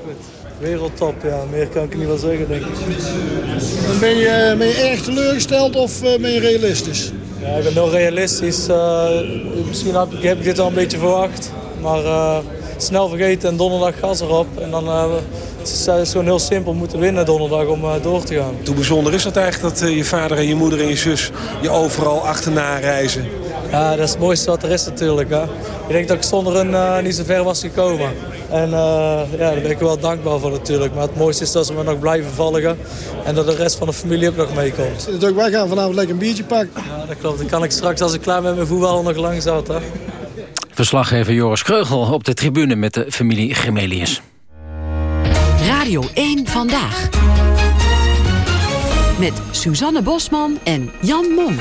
Wereldtop, ja. Meer kan ik niet wel zeggen, denk ik. En ben, je, ben je erg teleurgesteld of eh, ben je realistisch? Ja, ik ben heel realistisch. Eh, misschien heb ik, heb ik dit al een beetje verwacht. Maar eh, snel vergeten en donderdag gas erop. En dan eh, het is het is gewoon heel simpel moeten winnen donderdag om eh, door te gaan. Hoe bijzonder is dat eigenlijk dat eh, je vader en je moeder en je zus je overal achterna reizen? Ja, dat is het mooiste wat er is natuurlijk. Hè. Ik denk dat ik zonder hun eh, niet zo ver was gekomen. En eh, ja, daar ben ik wel dankbaar voor natuurlijk. Maar het mooiste is dat ze me nog blijven volgen. En dat de rest van de familie ook nog meekomt. Dus ook wij gaan vanavond lekker een biertje pakken. Ja, dat klopt. Dan kan ik straks als ik klaar ben met mijn voetbal nog lang zat. Hè. Verslaggever Joris Kreugel op de tribune met de familie Gemelius. Radio 1 Vandaag. Met Suzanne Bosman en Jan Mom.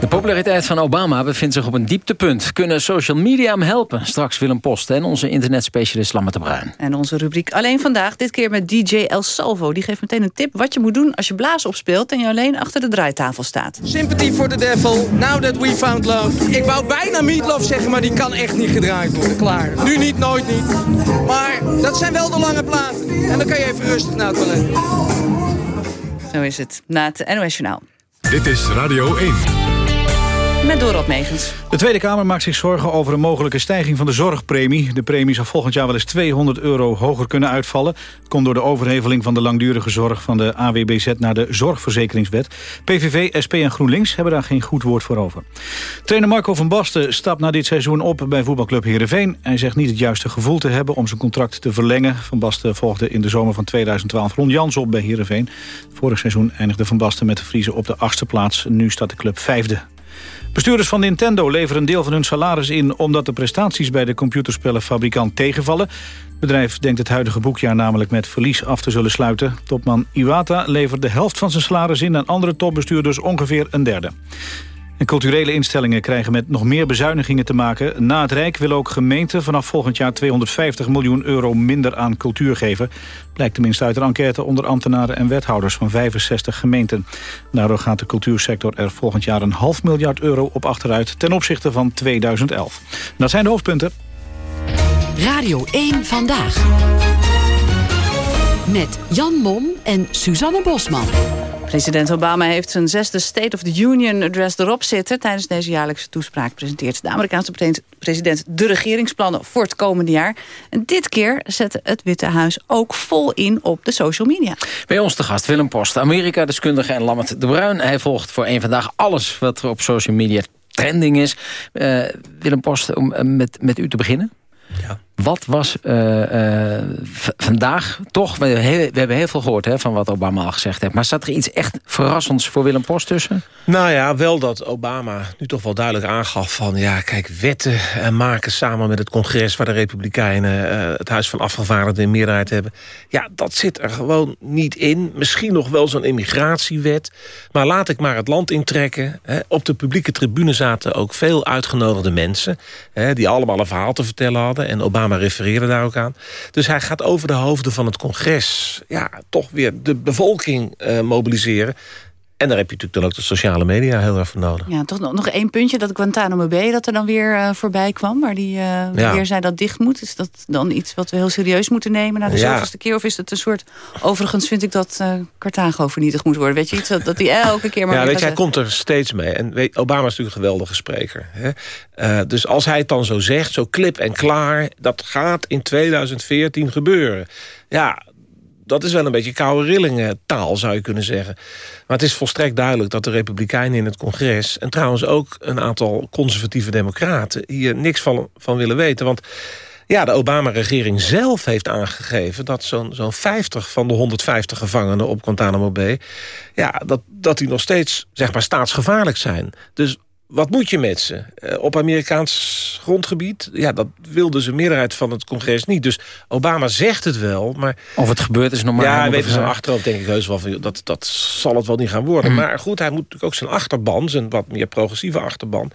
De populariteit van Obama bevindt zich op een dieptepunt. Kunnen social media hem helpen? Straks Willem Post en onze internetspecialist Lamme de Bruin. En onze rubriek Alleen Vandaag, dit keer met DJ El Salvo. Die geeft meteen een tip wat je moet doen als je blaas opspeelt... en je alleen achter de draaitafel staat. Sympathy for the Devil, Now That We Found Love. Ik wou bijna Meatloaf zeggen, maar die kan echt niet gedraaid worden. Klaar. Nu niet, nooit niet. Maar dat zijn wel de lange platen. En dan kan je even rustig naar het toilet. Zo is het, na het NOS Journaal. Dit is Radio 1. De Tweede Kamer maakt zich zorgen over een mogelijke stijging van de zorgpremie. De premie zal volgend jaar wel eens 200 euro hoger kunnen uitvallen. Het komt door de overheveling van de langdurige zorg van de AWBZ naar de Zorgverzekeringswet. PVV, SP en GroenLinks hebben daar geen goed woord voor over. Trainer Marco van Basten stapt na dit seizoen op bij voetbalclub Heerenveen. Hij zegt niet het juiste gevoel te hebben om zijn contract te verlengen. Van Basten volgde in de zomer van 2012 Ron Jans op bij Heerenveen. Vorig seizoen eindigde Van Basten met de Vriezen op de achtste plaats. Nu staat de club vijfde. Bestuurders van Nintendo leveren een deel van hun salaris in... omdat de prestaties bij de computerspellenfabrikant tegenvallen. Het bedrijf denkt het huidige boekjaar namelijk met verlies af te zullen sluiten. Topman Iwata levert de helft van zijn salaris in... en andere topbestuurders ongeveer een derde. En culturele instellingen krijgen met nog meer bezuinigingen te maken. Na het Rijk willen ook gemeenten vanaf volgend jaar 250 miljoen euro minder aan cultuur geven. Blijkt tenminste uit een enquête onder ambtenaren en wethouders van 65 gemeenten. Daardoor gaat de cultuursector er volgend jaar een half miljard euro op achteruit ten opzichte van 2011. Dat zijn de hoofdpunten. Radio 1 Vandaag. Met Jan Mom en Suzanne Bosman. President Obama heeft zijn zesde State of the Union address erop zitten. Tijdens deze jaarlijkse toespraak presenteert de Amerikaanse pre- president de regeringsplannen voor het komende jaar. En dit keer zette het Witte Huis ook vol in op de social media. Bij ons te gast Willem Post, Amerika-deskundige en Lammert de Bruin. Hij volgt voor één vandaag alles wat er op social media trending is. Eh, Willem Post, om eh, met, met u te beginnen. Ja. Wat was eh, eh, vandaag toch... We, we hebben heel veel gehoord hè, van wat Obama al gezegd heeft. Maar staat er iets echt verrassends voor Willem Post tussen? Nou ja, wel dat Obama nu toch wel duidelijk aangaf van... ja, kijk, wetten eh, maken samen met het congres... waar de Republikeinen het Huis van Afgevaardigden in meerderheid hebben. Ja, dat zit er gewoon niet in. Misschien nog wel zo'n immigratiewet. Maar laat ik maar het land intrekken. Hè. Op de publieke tribune zaten ook veel uitgenodigde mensen... Hè, die allemaal een verhaal te vertellen hadden. En Obama refereerde daar ook aan. Dus hij gaat over de hoofden van het congres... ja, toch weer de bevolking eh, mobiliseren... En daar heb je natuurlijk dan ook de sociale media heel erg voor nodig. Ja, toch nog, nog één puntje, dat Guantanamo Bay dat er dan weer eh, voorbij kwam. Waar die eh, Ja. weer zei dat dicht moet. Is dat dan iets wat we heel serieus moeten nemen na de Ja. zoveelste keer? Of is het een soort, overigens vind ik dat eh Carthago vernietigd moet worden. Weet je iets, dat, dat die elke keer maar ja, weet je, hij zeggen. komt er steeds mee. En weet, Obama is natuurlijk een geweldige spreker. Hè? Dus als hij het dan zo zegt, zo klip en klaar... dat gaat in 2014 gebeuren. Ja, dat is wel een beetje koude rillingen taal, zou je kunnen zeggen. Maar het is volstrekt duidelijk dat de Republikeinen in het congres... en trouwens ook een aantal conservatieve democraten... hier niks van, van willen weten. Want ja, de Obama-regering zelf heeft aangegeven... dat zo'n zo'n 50 van de 150 gevangenen op Guantanamo Bay... ja, dat, dat die nog steeds zeg maar, staatsgevaarlijk zijn. Dus wat moet je met ze? Eh, op Amerikaans grondgebied? Ja, dat wilde ze meerderheid van het congres niet. Dus Obama zegt het wel, maar... Of het gebeurt is normaal. Ja, het zijn achterhoofd denk ik heus wel van... dat, dat zal het wel niet gaan worden. Mm. Maar goed, hij moet natuurlijk ook zijn achterban... zijn wat meer progressieve achterban...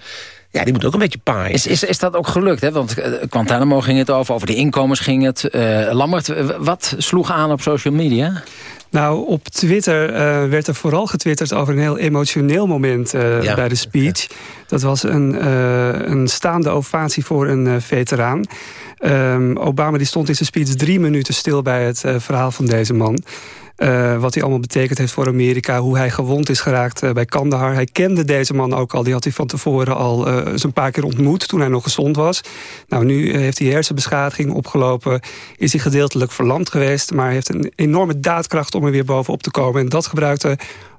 ja, die moet ook een beetje paaien. Is, is, is dat ook gelukt? Hè? Want eh, Guantanamo ging het over, over de inkomens ging het. Lambert, eh, wat sloeg aan op social media? Nou, op Twitter eh, werd er vooral getwitterd over een heel emotioneel moment eh, Ja. bij de speech. Dat was een, eh, een staande ovatie voor een veteraan. Ehm, Obama die stond in zijn speech drie minuten stil bij het verhaal van deze man. Eh, wat hij allemaal betekend heeft voor Amerika. Hoe hij gewond is geraakt eh, bij Kandahar. Hij kende deze man ook al. Die had hij van tevoren al eh, eens een paar keer ontmoet toen hij nog gezond was. Nou, nu eh, heeft hij hersenbeschadiging opgelopen. Is hij gedeeltelijk verlamd geweest. Maar heeft een enorme daadkracht om er weer bovenop te komen. En dat gebruikte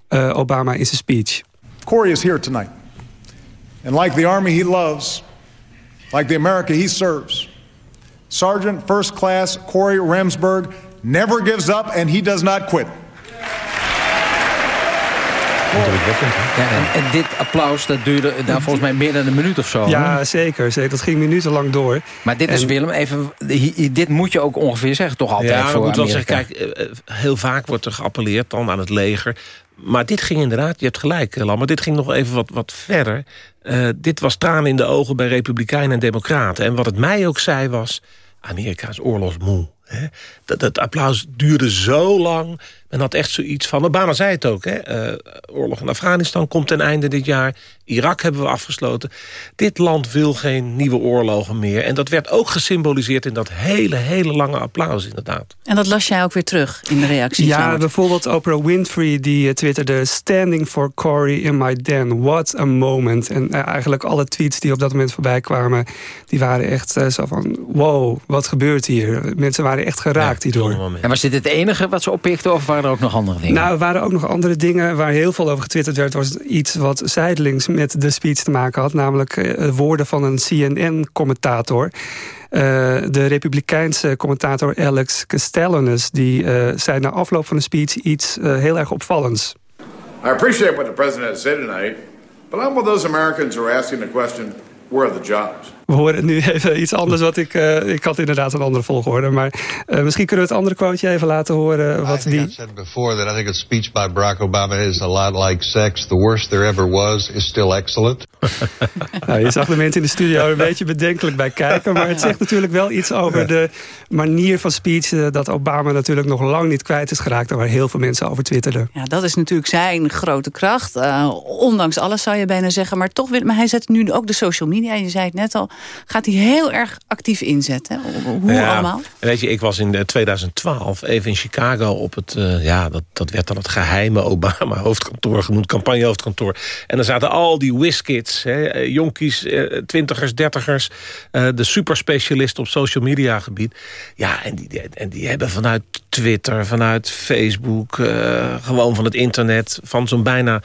eh, Obama in zijn speech. Corey is here tonight. And like the Army he loves, like the America he serves, Sergeant First Class Corey Ramsberg never gives up and he does not quit. Ja, en, en dit applaus, dat duurde nou, volgens mij meer dan een minuut of zo. Ja, hè? zeker, zeker. Dat ging minutenlang door. Maar dit is Willem, even, dit moet je ook ongeveer zeggen, toch altijd ja, voor moet wel zeggen, kijk, eh, eh, heel vaak wordt er geappelleerd dan aan het leger. Maar dit ging inderdaad, je hebt gelijk, eh, maar dit ging nog even wat, wat verder. Eh, dit was tranen in de ogen bij republikeinen en democraten. En wat het mij ook zei was, Amerika is oorlogsmoe. Dat, dat applaus duurde zo lang. Men had echt zoiets van, Obama zei het ook, hè? eh, oorlog in Afghanistan komt ten einde dit jaar. Irak hebben we afgesloten. Dit land wil geen nieuwe oorlogen meer. En dat werd ook gesymboliseerd in dat hele, hele lange applaus inderdaad. En dat las jij ook weer terug in de reacties. Ja, bijvoorbeeld Oprah Winfrey die eh, twitterde... Standing for Corey in my den, what a moment. En eh, eigenlijk alle tweets die op dat moment voorbij kwamen... die waren echt zo van, wow, wat gebeurt hier? Mensen waren echt geraakt hierdoor. En was dit het enige wat ze oppikten of waren er ook nog andere dingen? Nou, er waren ook nog andere dingen waar heel veel over getwitterd werd. was iets wat zijdelings met de speech te maken had. Namelijk eh, woorden van een CNN-commentator. de republikeinse commentator Alex Castellanos... die eh, zei na afloop van de speech iets eh, heel erg opvallends. I appreciate what the president has said tonight, but I'm one of those Americans who are asking the question, where are the jobs? We horen nu even iets anders. Wat ik, eh, ik had inderdaad een andere volgorde. Maar eh, misschien kunnen we het andere quoteje even laten horen. Wat die... said before that I think a speech by Barack Obama is a lot like sex. The worst there ever was is still excellent. *laughs* Nou, je zag de mensen in de studio een beetje bedenkelijk bij kijken. Maar het zegt natuurlijk wel iets over de manier van speech... eh, dat Obama natuurlijk nog lang niet kwijt is geraakt... en waar heel veel mensen over twitterden. Ja, dat is natuurlijk zijn grote kracht. Eh, ondanks alles zou je bijna zeggen. Maar toch, wil- maar hij zet nu ook de social media. Je zei het net al. Gaat hij heel erg actief inzetten. Hoe hoe Ja, allemaal? Weet je, ik was in eh, 2012 even in Chicago op het, eh, ja, dat, dat werd dan het geheime *laughs* Obama-hoofdkantoor genoemd, campagnehoofdkantoor. En er zaten al die whiskids, hè, eh, jonkies, eh, twintigers, dertigers, eh, de superspecialisten op social media gebied. Ja, en die, en die hebben vanuit Twitter, vanuit Facebook, gewoon van het internet, van zo'n bijna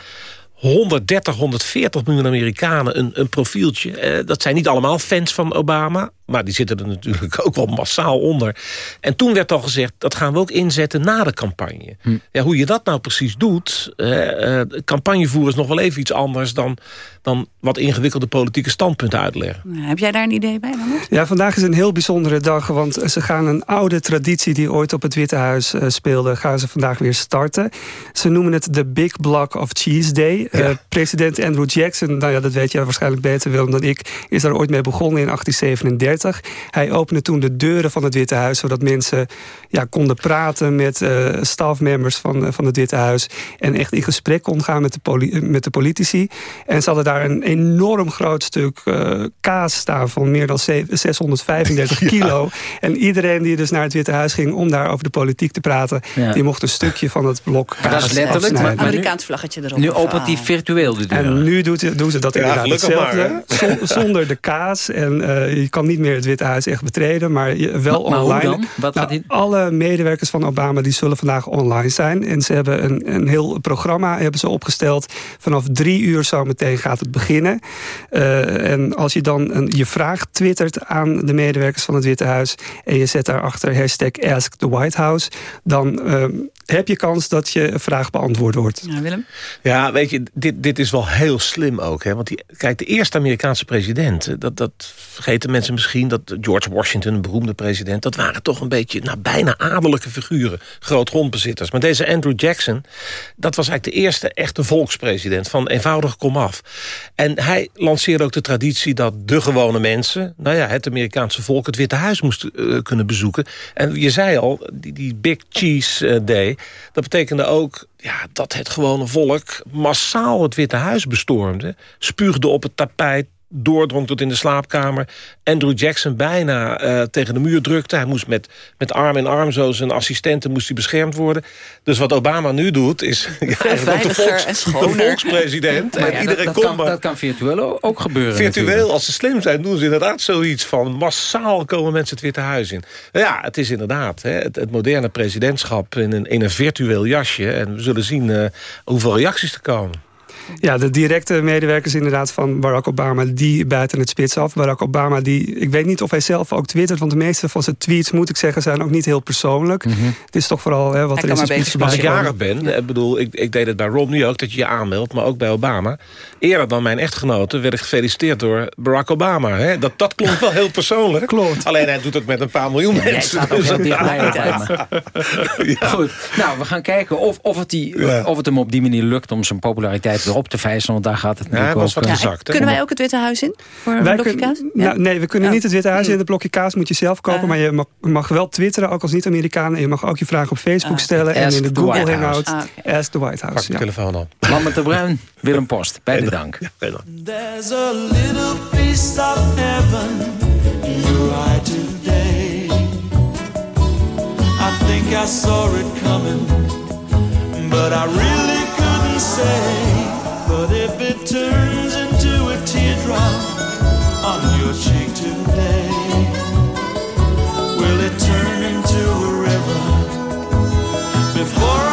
130, 140 miljoen Amerikanen een, een profieltje. Dat zijn niet allemaal fans van Obama. Maar die zitten er natuurlijk *laughs* ook wel massaal onder. En toen werd al gezegd, dat gaan we ook inzetten na de campagne. Ja, hoe je dat nou precies doet... eh, eh, campagne voeren is nog wel even iets anders... dan, dan wat ingewikkelde politieke standpunten uitleggen. Heb jij daar een idee bij? Dan? Ja, vandaag is een heel bijzondere dag. Want ze gaan een oude traditie die ooit op het Witte Huis eh, speelde... gaan ze vandaag weer starten. Ze noemen het de Big Block of Cheese Day. Eh, president Andrew Jackson, nou ja, dat weet jij waarschijnlijk beter Willem dan ik... is daar ooit mee begonnen in 1837. Hij opende toen de deuren van het Witte Huis... zodat mensen ja, konden praten met eh stafmembers van, eh, van het Witte Huis... en echt in gesprek kon gaan met de, poli- met de politici. En ze hadden daar een enorm groot stuk eh, kaas staan... van meer dan ze- 635 *laughs* kilo. En iedereen die dus naar het Witte Huis ging... om daar over de politiek te praten... Ja. die mocht een stukje van het blok Maar dat is kaas letterlijk, maar- Amerikaans vlaggetje erop. Nu opent hij virtueel de deur. En nu doet, doen ze dat Ja, inderdaad maar, hetzelfde. Zon- zonder de kaas. En eh, je kan niet meer meer het Witte Huis echt betreden, maar je- wel Maar- maar hoe online. dan? Wat Nou, gaat hij- Alle medewerkers van Obama die zullen vandaag online zijn. En ze hebben een, een heel programma hebben ze opgesteld. Vanaf drie uur zo meteen gaat het beginnen. Eh, en als je dan een, je vraag twittert aan de medewerkers van het Witte Huis... en je zet daarachter hashtag Ask the White House... dan ehm, heb je kans dat je vraag beantwoord wordt. Ja, Willem? Ja, weet je, dit, dit is wel heel slim ook. Hè? Want die, kijk, de eerste Amerikaanse president... eh, Dat, dat vergeten mensen misschien, dat George Washington... een beroemde president, dat waren toch een beetje... Nou, bijna adellijke figuren, grootgrondbezitters. Maar deze Andrew Jackson, dat was eigenlijk de eerste echte volkspresident... van eenvoudig komaf. En hij lanceerde ook de traditie dat de gewone mensen... nou ja, het Amerikaanse volk het Witte Huis moesten eh, kunnen bezoeken. En je zei al, die, die Big Cheese eh, Day... dat betekende ook ja, dat het gewone volk massaal het Witte Huis bestormde. Spuugde op het tapijt, doordrong tot in de slaapkamer. Andrew Jackson bijna eh, tegen de muur drukte. Hij moest met, met arm in arm, zo zijn assistenten, moest hij beschermd worden. Dus wat Obama nu doet, is *laughs* ja, de, volks, en de volkspresident. En ja, iedereen dat, dat, kan, dat kan virtueel ook gebeuren Virtueel, natuurlijk. als ze slim zijn, doen ze inderdaad zoiets van... massaal komen mensen het Witte Huis in. Ja, het is inderdaad hè, het, het moderne presidentschap in een, in een virtueel jasje. En we zullen zien eh, hoeveel reacties er komen. Ja, de directe medewerkers inderdaad van Barack Obama... die buiten het spits af. Barack Obama, die, ik weet niet of hij zelf ook twittert... want de meeste van zijn tweets, moet ik zeggen, zijn ook niet heel persoonlijk. Het is toch vooral hè, wat Hij er speech Als ik jarig ben, ik bedoel, ik, ik deed het bij Romney ook, dat je je aanmeldt, maar ook bij Obama. Eerder dan mijn echtgenote werd ik gefeliciteerd door Barack Obama. Hè? Dat, dat klonk wel heel persoonlijk. *laughs* Klopt. Alleen hij doet het met een paar miljoen mensen. staat ook Dus heel dat- Obama. *laughs* Goed, nou, we gaan kijken of, of, het die, of het hem op die manier lukt... om zijn populariteit weer op te vijzelen. Want daar gaat het Ja, natuurlijk was wat ook... eh, gezakt. Kunnen wij ook het Witte Huis in? Voor een Wij blokje kunnen- kaas? Ja? nou, nee, we kunnen Oh. niet het Witte Huis in. De blokje kaas moet je zelf kopen. Maar je mag, mag wel twitteren, ook als niet-Amerikaan. En je mag ook je vraag op Facebook Ah. stellen. En in de Google White Hangout. Ah, Ask the White Pak House. de Ja. telefoon op. Lambert de Bruin, Willem Post, bij de dank. Geen dank. There's a little piece of heaven in your eye today. I think I saw it coming, but I really couldn't say. But if it turns into a teardrop on your cheek today, will it turn into a river before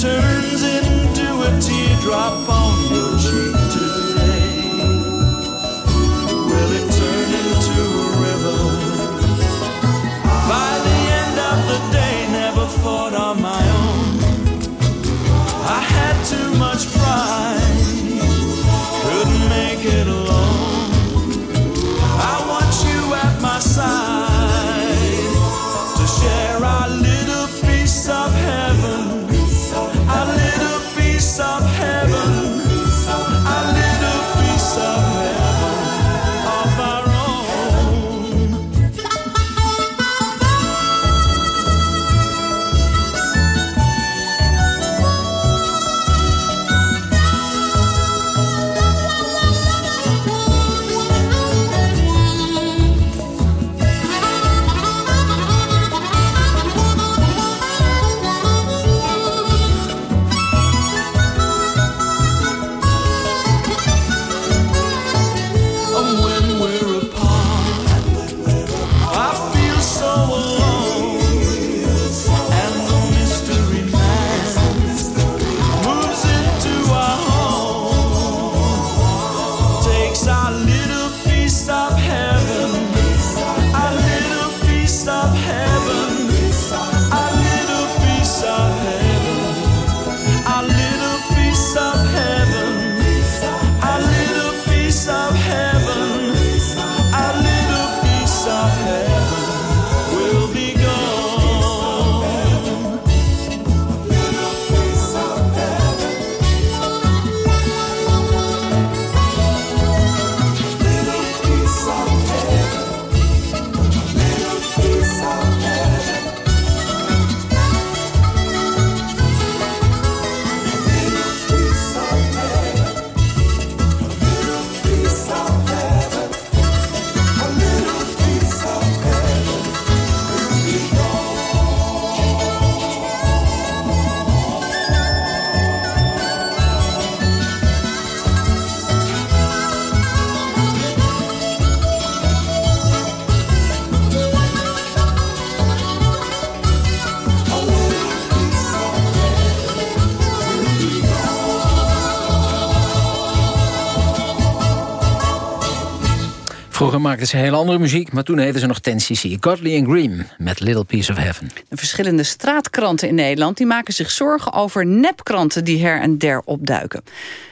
turns into a teardrop on Vroeger maakten ze hele andere muziek, maar toen heette ze nog 10cc. Godly and Green met Little Piece of Heaven. De verschillende straatkranten in Nederland die maken zich zorgen over nepkranten die her en der opduiken.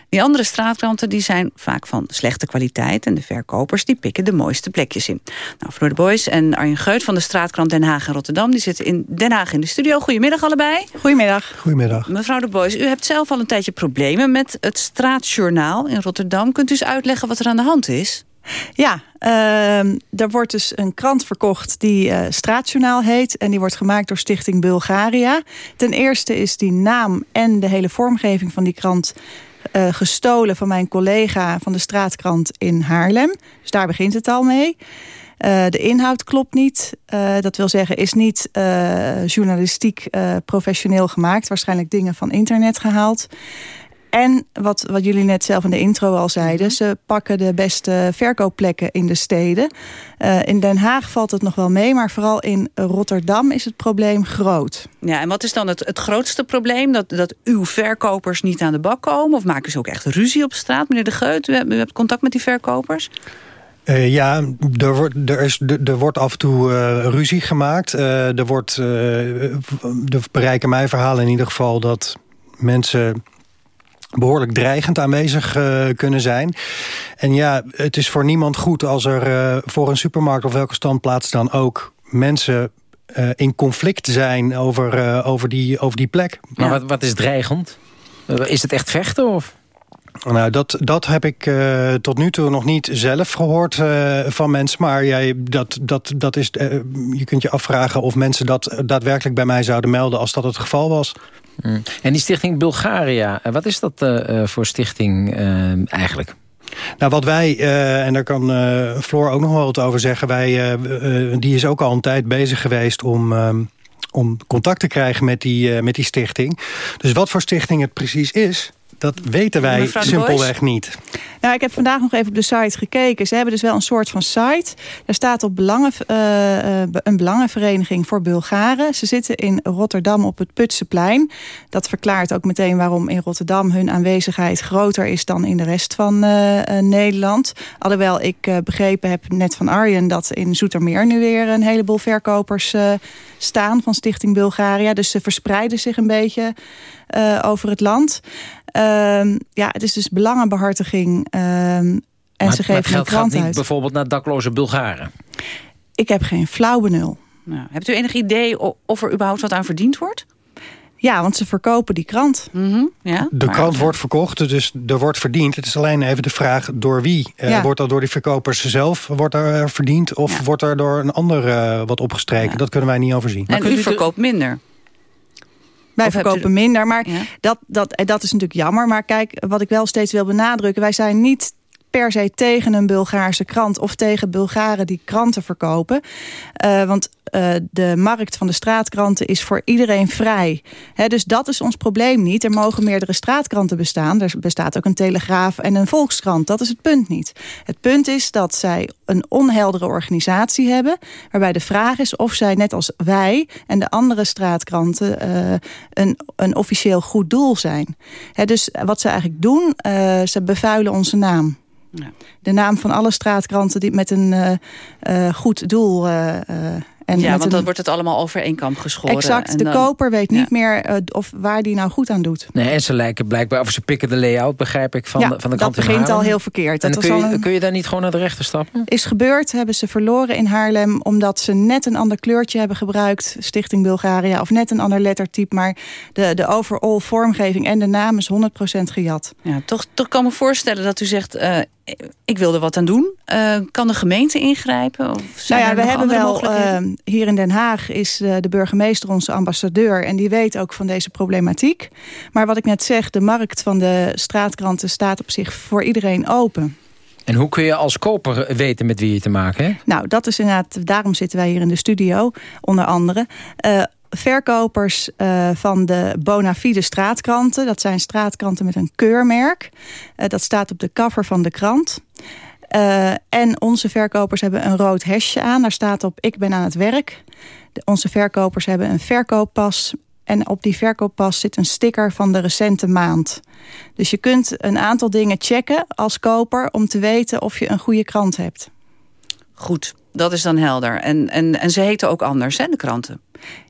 Die andere straatkranten die zijn vaak van slechte kwaliteit... en de verkopers die pikken de mooiste plekjes in. Nou, Floor de Boys en Arjen Geut van de straatkrant Den Haag en Rotterdam... die zitten in Den Haag in de studio. Goedemiddag allebei. Goedemiddag. Goedemiddag. Mevrouw de Boys, u hebt zelf al een tijdje problemen... met het straatjournaal in Rotterdam. Kunt u eens uitleggen wat er aan de hand is? Ja, ehm, er wordt dus een krant verkocht die eh, Straatjournaal heet. En die wordt gemaakt door Stichting Bulgaria. Ten eerste is die naam en de hele vormgeving van die krant... eh, gestolen van mijn collega van de straatkrant in Haarlem. Dus daar begint het al mee. Eh, de inhoud klopt niet. Dat wil zeggen, is niet journalistiek professioneel gemaakt. Waarschijnlijk dingen van internet gehaald. En wat, wat jullie net zelf in de intro al zeiden... ze pakken de beste verkoopplekken in de steden. Eh, in Den Haag valt het nog wel mee... maar vooral in Rotterdam is het probleem groot. Ja, en wat is dan het, het grootste probleem? Dat, dat uw verkopers niet aan de bak komen? Of maken ze ook echt ruzie op straat? Meneer De Geut, u hebt, u hebt contact met die verkopers? Eh, ja, er wordt, er, is, er, er wordt af en toe eh, ruzie gemaakt. Eh, er, wordt, eh, er bereiken mij verhalen in ieder geval dat mensen behoorlijk dreigend aanwezig eh, kunnen zijn. En ja, het is voor niemand goed als er eh, voor een supermarkt of welke standplaats dan ook mensen eh, in conflict zijn over, over, die, over die plek. Maar wat, wat is dreigend? Is het echt vechten of... Nou, dat, dat heb ik eh, tot nu toe nog niet zelf gehoord eh, van mensen. Maar jij, dat, dat, dat is, eh, je kunt je afvragen of mensen dat daadwerkelijk bij mij zouden melden als dat het geval was. Mm. En die stichting Bulgaria, wat is dat voor stichting eigenlijk? Nou, wat wij, en daar kan Floor ook nog wel wat over zeggen... Wij, die is ook al een tijd bezig geweest om... om contact te krijgen met die, met die stichting. Dus wat voor stichting het precies is... dat weten wij simpelweg niet. Nou, ik heb vandaag nog even op de site gekeken. Ze hebben dus wel een soort van site. Daar staat op belangen, eh, eh, een belangenvereniging voor Bulgaren. Ze zitten in Rotterdam op het Putseplein. Dat verklaart ook meteen waarom in Rotterdam hun aanwezigheid groter is dan in de rest van eh, eh, Nederland. Alhoewel ik eh, begrepen heb net van Arjen dat in Zoetermeer nu weer een heleboel verkopers eh, staan van Stichting Bulgaria. Dus ze verspreiden zich een beetje eh, over het land. Ehm, ja, het is dus belangenbehartiging. ehm, en Maar- ze maar het geven een geld gaat krant niet uit. bijvoorbeeld naar dakloze Bulgaren. Ik heb geen flauw benul. Nou, hebt u enig idee of er überhaupt wat aan verdiend wordt? Ja, want ze verkopen die krant. ja, De krant wordt verkocht, dus er wordt verdiend. Het is alleen even de vraag door wie. Eh. Wordt dat door die verkopers zelf wordt er eh, verdiend... of wordt er door een ander eh, wat opgestreken? Dat kunnen wij niet overzien. En u verkoopt minder? Wij Of verkopen minder, maar dat, dat, en dat is natuurlijk jammer. Maar kijk, wat ik wel steeds wil benadrukken... wij zijn niet per se tegen een Bulgaarse krant... of tegen Bulgaren die kranten verkopen. Eh, want eh, de markt van de straatkranten is voor iedereen vrij. Dus dat is ons probleem niet. Er mogen meerdere straatkranten bestaan. Er bestaat ook een Telegraaf en een Volkskrant. Dat is het punt niet. Het punt is dat zij een onheldere organisatie hebben... waarbij de vraag is of zij net als wij en de andere straatkranten... eh, een, een officieel goed doel zijn. Dus wat ze eigenlijk doen, ze bevuilen onze naam. De naam van alle straatkranten die met een eh, eh, goed doel... en ja, want een- dan wordt het allemaal over één kam geschoren. Exact, En de dan- koper weet niet meer eh, of waar die nou goed aan doet. Nee, en ze lijken blijkbaar, of ze pikken de layout, begrijp ik, van, Ja, de, van de dat krant in begint al heel verkeerd. En Dat kun, was je, al een- kun je daar niet gewoon naar de rechter stappen? Is gebeurd, hebben ze verloren in Haarlem... omdat ze net een ander kleurtje hebben gebruikt, Stichting Bulgaria... of net een ander lettertype, maar de, de overall vormgeving en de naam is 100% gejat. Ja, toch, toch kan me voorstellen dat u zegt... eh, ik wil er wat aan doen. Eh, kan de gemeente ingrijpen? Of zijn Nou ja, er we nog hebben wel mogelijkheden? Hier in Den Haag is eh, de burgemeester onze ambassadeur en die weet ook van deze problematiek. Maar wat ik net zeg, de markt van de straatkranten staat op zich voor iedereen open. En hoe kun je als koper weten met wie je te maken hebt? Nou, dat is inderdaad, daarom zitten wij hier in de studio, onder andere. Eh, verkopers eh, van de Bonafide straatkranten. Dat zijn straatkranten met een keurmerk. Dat staat op de cover van de krant. Eh, en onze verkopers hebben een rood hesje aan. Daar staat op ik ben aan het werk. De, onze verkopers hebben een verkooppas. En op die verkooppas zit een sticker van de recente maand. Dus je kunt een aantal dingen checken als koper... om te weten of je een goede krant hebt. Goed, dat is dan helder. En, en, en ze heten ook anders, hè, de kranten?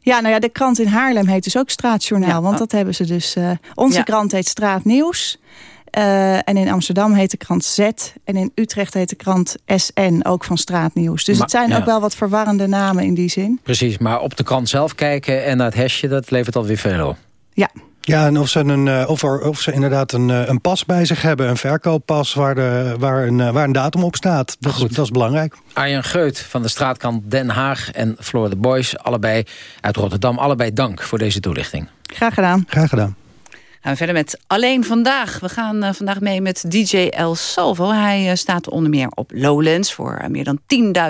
Ja, nou ja, de krant in Haarlem heet dus ook Straatjournaal. want dat hebben ze dus... eh, onze Ja. krant heet Straatnieuws. Eh, en in Amsterdam heet de krant Z. En in Utrecht heet de krant SN, ook van Straatnieuws. Dus Maar- het zijn ja. ook wel wat verwarrende namen in die zin. Precies, maar op de krant zelf kijken en naar het hesje... dat levert alweer veel op. Ja. Ja, en of ze, een, eh, of, er, of ze inderdaad een, eh, een pas bij zich hebben. Een verkooppas waar, de, waar, een, waar een datum op staat. Dat, is, dat is belangrijk. Arjen Geut van de straatkant Den Haag en Floor de Boys... allebei uit Rotterdam, allebei dank voor deze toelichting. Graag gedaan. Graag gedaan. Gaan we verder met Alleen Vandaag. We gaan eh, vandaag mee met DJ El Salvo. Hij eh, staat onder meer op Lowlands voor eh, meer dan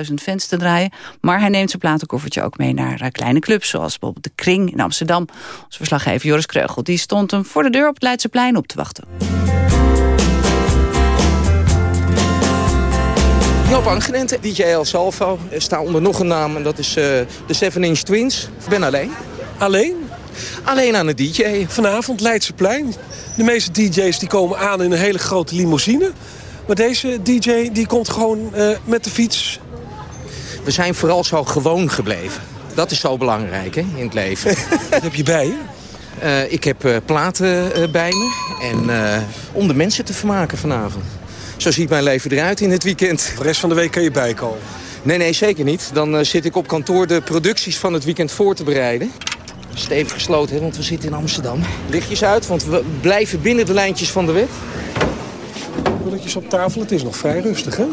10.000 fans te draaien. Maar hij neemt zijn platenkoffertje ook mee naar kleine clubs... zoals bijvoorbeeld de Kring in Amsterdam. Onze verslaggever Joris Kreugel die stond hem voor de deur op het Leidseplein op te wachten. Joop DJ El Salvo. Staat onder nog een naam en dat is eh, de 7 Inch Twins. Ik ben alleen. Alleen? Alleen aan het DJ. Vanavond Leidseplein. De meeste DJ's die komen aan in een hele grote limousine. Maar deze DJ die komt gewoon eh, met de fiets. We zijn vooral zo gewoon gebleven. Dat is zo belangrijk hè, in het leven. *laughs* Wat heb je bij je? ik heb eh, platen eh, bij me. En eh, om de mensen te vermaken vanavond. Zo ziet mijn leven eruit in het weekend. De rest van de week kan je bijkomen? Nee, nee, zeker niet. Dan eh, zit ik op kantoor de producties van het weekend voor te bereiden. Stevig gesloten, want we zitten in Amsterdam. Lichtjes uit, want we blijven binnen de lijntjes van de wet. Bulletjes op tafel, het is nog vrij rustig, hè?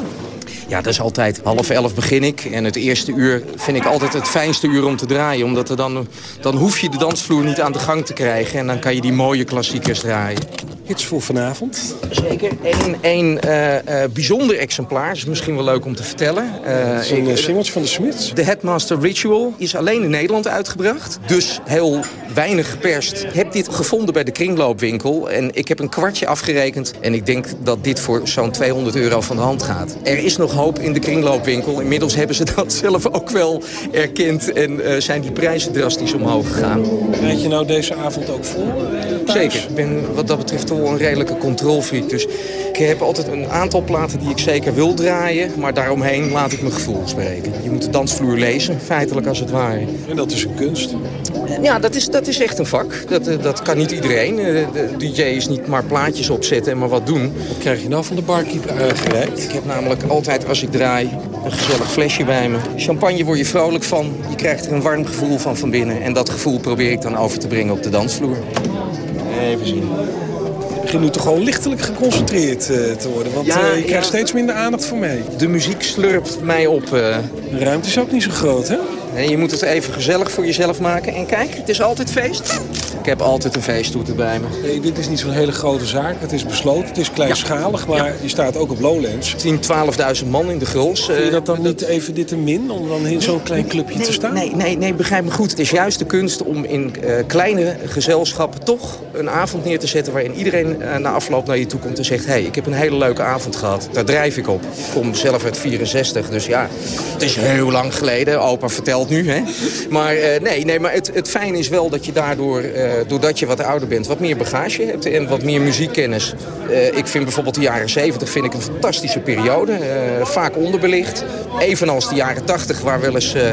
Ja, dat is altijd half elf begin ik. En het eerste uur vind ik altijd het fijnste uur om te draaien. Omdat er dan, dan hoef je de dansvloer niet aan de gang te krijgen. En dan kan je die mooie klassiekers draaien. Hits voor vanavond? Zeker. Eén één, eh, eh, bijzonder exemplaar. is misschien wel leuk om te vertellen. Is een ik- singeltje van de Smiths. De Headmaster Ritual is alleen in Nederland uitgebracht. Dus heel weinig geperst. Heb dit gevonden bij de kringloopwinkel. En ik heb een kwartje afgerekend. En ik denk dat dit voor zo'n 200 euro van de hand gaat. Er is nog hoop in de kringloopwinkel. Inmiddels hebben ze dat zelf ook wel erkend. En eh, zijn die prijzen drastisch omhoog gegaan. Rijd je nou deze avond ook vol? eh? Zeker. Ik ben wat dat betreft toch wel een redelijke controlfreak. Dus ik heb altijd een aantal platen die ik zeker wil draaien. Maar daaromheen laat ik mijn gevoel spreken. Je moet de dansvloer lezen, feitelijk als het ware. En dat is een kunst. Ja, dat is, dat is echt een vak. Dat, eh, dat kan niet iedereen. De DJ is niet maar plaatjes opzetten en maar wat doen. Wat krijg je nou van de barkeeper aangereikt? Ik heb namelijk altijd als ik draai een gezellig flesje bij me. Champagne word je vrolijk van. Je krijgt er een warm gevoel van van binnen. En dat gevoel probeer ik dan over te brengen op de dansvloer. Even zien. Ik begin nu toch gewoon lichtelijk geconcentreerd eh, te worden. Want Ja, eh, je ja. krijgt steeds minder aandacht voor mij. De muziek slurpt mij op. eh. De ruimte is ook niet zo groot, hè? Nee, je moet het even gezellig voor jezelf maken. En kijk, het is altijd feest. Ik heb altijd een feesttoeter bij me. Nee, dit is niet zo'n hele grote zaak. Het is besloten, het is kleinschalig, maar je staat ook op Lowlands. 10, 12.000 man in de gruls. Vind je Eh, dat dan niet even dit te min, om dan in zo'n klein clubje te staan? Nee, nee, nee, begrijp me goed. Het is juist de kunst om in eh, kleine gezelschappen toch een avond neer te zetten... waarin iedereen eh, na afloop naar je toe komt en zegt... hé, hey, ik heb een hele leuke avond gehad. Daar drijf ik op. Ik kom zelf uit 64, dus ja, het is heel lang geleden. Opa vertelt nu, hè. Maar eh, nee, nee, maar het, het fijne is wel dat je daardoor, eh, doordat je wat ouder bent... wat meer bagage hebt en wat meer muziekkennis. Eh, ik vind bijvoorbeeld de jaren 70 vind ik een fantastische periode. eh, vaak onderbelicht. Evenals de jaren 80, waar wel eens eh,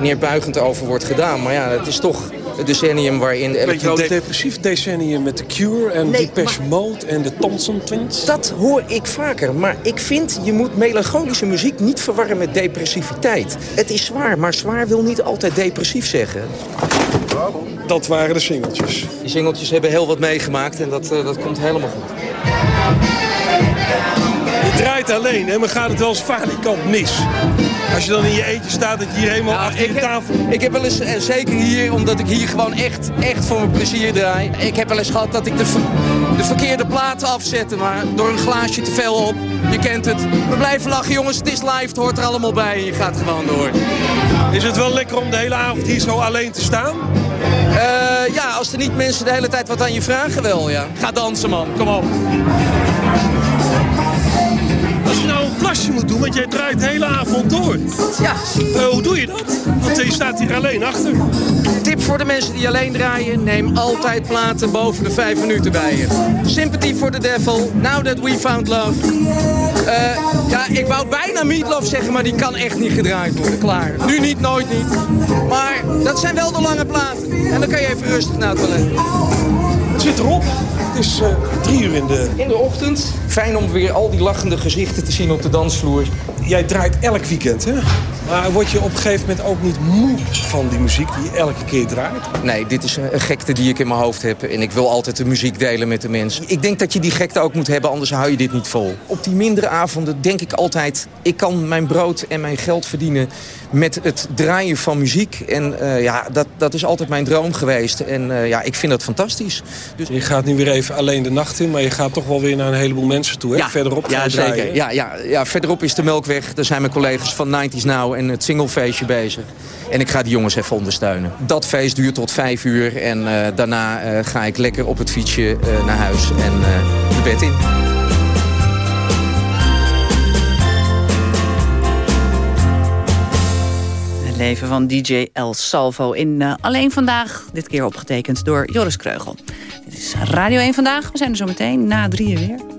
neerbuigend over wordt gedaan. Maar ja, het is toch het decennium waarin... de Een beetje een depressief decennium met The Cure en Nee, Depeche Mode en de Thompson Twins. Dat hoor ik vaker, maar ik vind je moet melancholische muziek niet verwarren met depressiviteit. Het is zwaar, maar zwaar wil niet altijd depressief zeggen. Dat waren de singeltjes. Die singeltjes hebben heel wat meegemaakt en dat, eh, dat komt helemaal goed. Je draait alleen, hè, maar gaat het wel eens falikant mis. Als je dan in je eentje staat, dat je hier helemaal achter je tafel... Ik heb wel eens, en zeker hier, omdat ik hier gewoon echt, echt voor mijn plezier draai. Ik heb wel eens gehad dat ik de, de verkeerde platen afzette, maar door een glaasje te veel op. Je kent het. We blijven lachen, jongens. Het is live, het hoort er allemaal bij en je gaat gewoon door. Is het wel lekker om de hele avond hier zo alleen te staan? Eh, ja, als er niet mensen de hele tijd wat aan je vragen, wel, ja. Ga dansen, man. Kom op. pasje moet doen, want jij draait de hele avond door. Ja. Eh, hoe doe je dat? Want je staat hier alleen achter. Tip voor de mensen die alleen draaien. Neem altijd platen boven de vijf minuten bij je. Sympathy for the Devil. Now that we found love. Eh, ja, ik wou bijna Meatloaf zeggen, maar die kan echt niet gedraaid worden. Klaar. Nu niet, nooit niet. Maar dat zijn wel de lange platen. En dan kan je even rustig naar het toilet. Het zit erop. Het is eh, drie uur in de... In de ochtend. Fijn om weer al die lachende gezichten te zien op de dansvloer. Jij draait elk weekend, hè? Maar word je op een gegeven moment ook niet moe van die muziek die je elke keer draait? Nee, dit is een gekte die ik in mijn hoofd heb. En ik wil altijd de muziek delen met de mensen. Ik denk dat je die gekte ook moet hebben, anders hou je dit niet vol. Op die mindere avonden denk ik altijd... ik kan mijn brood en mijn geld verdienen met het draaien van muziek. En eh, ja, dat, dat is altijd mijn droom geweest. En eh, ja, ik vind dat fantastisch. Dus... Je gaat nu weer even alleen de nacht in, maar je gaat toch wel weer naar een heleboel mensen toe, hè? Ja, Verderop ja, zeker. draaien. Ja, ja, ja, verderop is de Melkweg. Daar zijn mijn collega's van 90s Now en het singlefeestje bezig. En ik ga die jongens even ondersteunen. Dat feest duurt tot vijf uur. En eh, daarna eh, ga ik lekker op het fietsje eh, naar huis en de bed in. Leven van DJ El Salvo in eh, Alleen Vandaag. Dit keer opgetekend door Joris Kreugel. Dit is Radio 1 Vandaag. We zijn er zo meteen na drieën weer.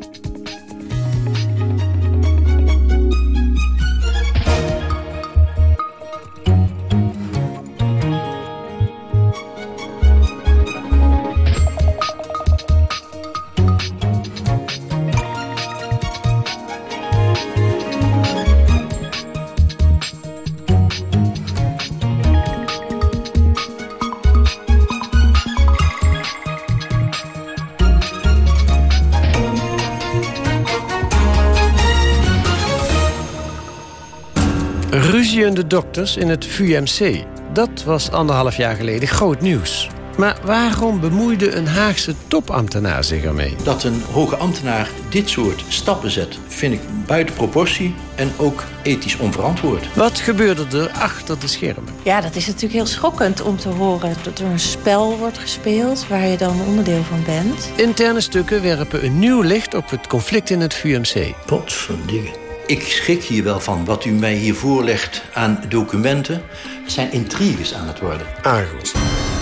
Ruziende dokters in het VUMC. Dat was anderhalf jaar geleden groot nieuws. Maar waarom bemoeide een Haagse topambtenaar zich ermee? Dat een hoge ambtenaar dit soort stappen zet, vind ik buiten proportie en ook ethisch onverantwoord. Wat gebeurde er achter de schermen? Ja, dat is natuurlijk heel schokkend om te horen dat er een spel wordt gespeeld waar je dan onderdeel van bent. Interne stukken werpen een nieuw licht op het conflict in het VUMC. Potverdingen. Ik schrik hier wel van wat u mij hier voorlegt aan documenten. Het zijn intriges aan het worden. Argos.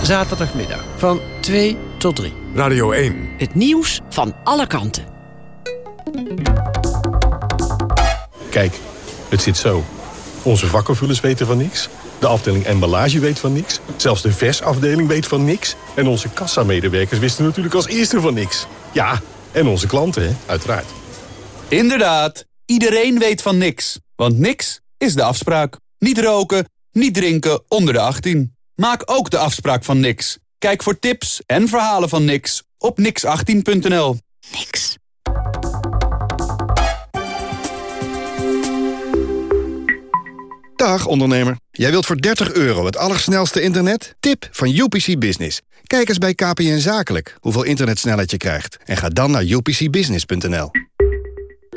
Zaterdagmiddag van 2 tot 3. Radio 1. Het nieuws van alle kanten. Kijk, het zit zo. Onze vakkenvullers weten van niks. De afdeling emballage weet van niks. Zelfs de versafdeling weet van niks. En onze kassamedewerkers wisten natuurlijk als eerste van niks. Ja, en onze klanten, hè, uiteraard. Inderdaad, iedereen weet van niks. Want niks is de afspraak. Niet roken, niet drinken onder de 18. Maak ook de afspraak van niks. Kijk voor tips en verhalen van niks op nix18.nl. Niks. Dag ondernemer. Jij wilt voor 30 euro het allersnelste internet? Tip van UPC Business. Kijk eens bij KPN Zakelijk hoeveel internetsnelheid je krijgt. En ga dan naar upcbusiness.nl.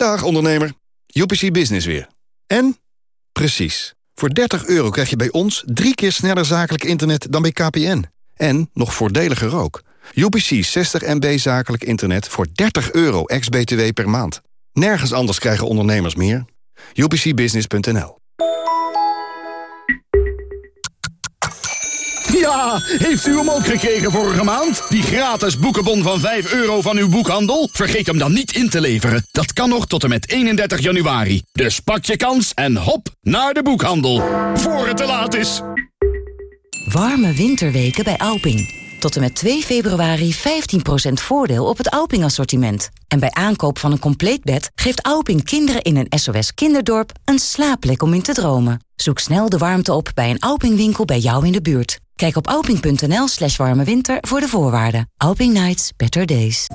Dag ondernemer. UPC Business weer. En? Precies. Voor 30 euro krijg je bij ons drie keer sneller zakelijk internet dan bij KPN. En nog voordeliger ook. UPC 60 MB zakelijk internet voor 30 euro ex-BTW per maand. Nergens anders krijgen ondernemers meer. UPCbusiness.nl Ja, heeft u hem ook gekregen vorige maand? Die gratis boekenbon van 5 euro van uw boekhandel? Vergeet hem dan niet in te leveren. Dat kan nog tot en met 31 januari. Dus pak je kans en hop naar de boekhandel. Voor het te laat is. Warme winterweken bij Alping. Tot en met 2 februari 15% voordeel op het Alping-assortiment. En bij aankoop van een compleet bed geeft Alping kinderen in een SOS kinderdorp een slaapplek om in te dromen. Zoek snel de warmte op bij een Alping-winkel bij jou in de buurt. Kijk op alping.nl slash warme winter voor de voorwaarden. Alping Nights, better days.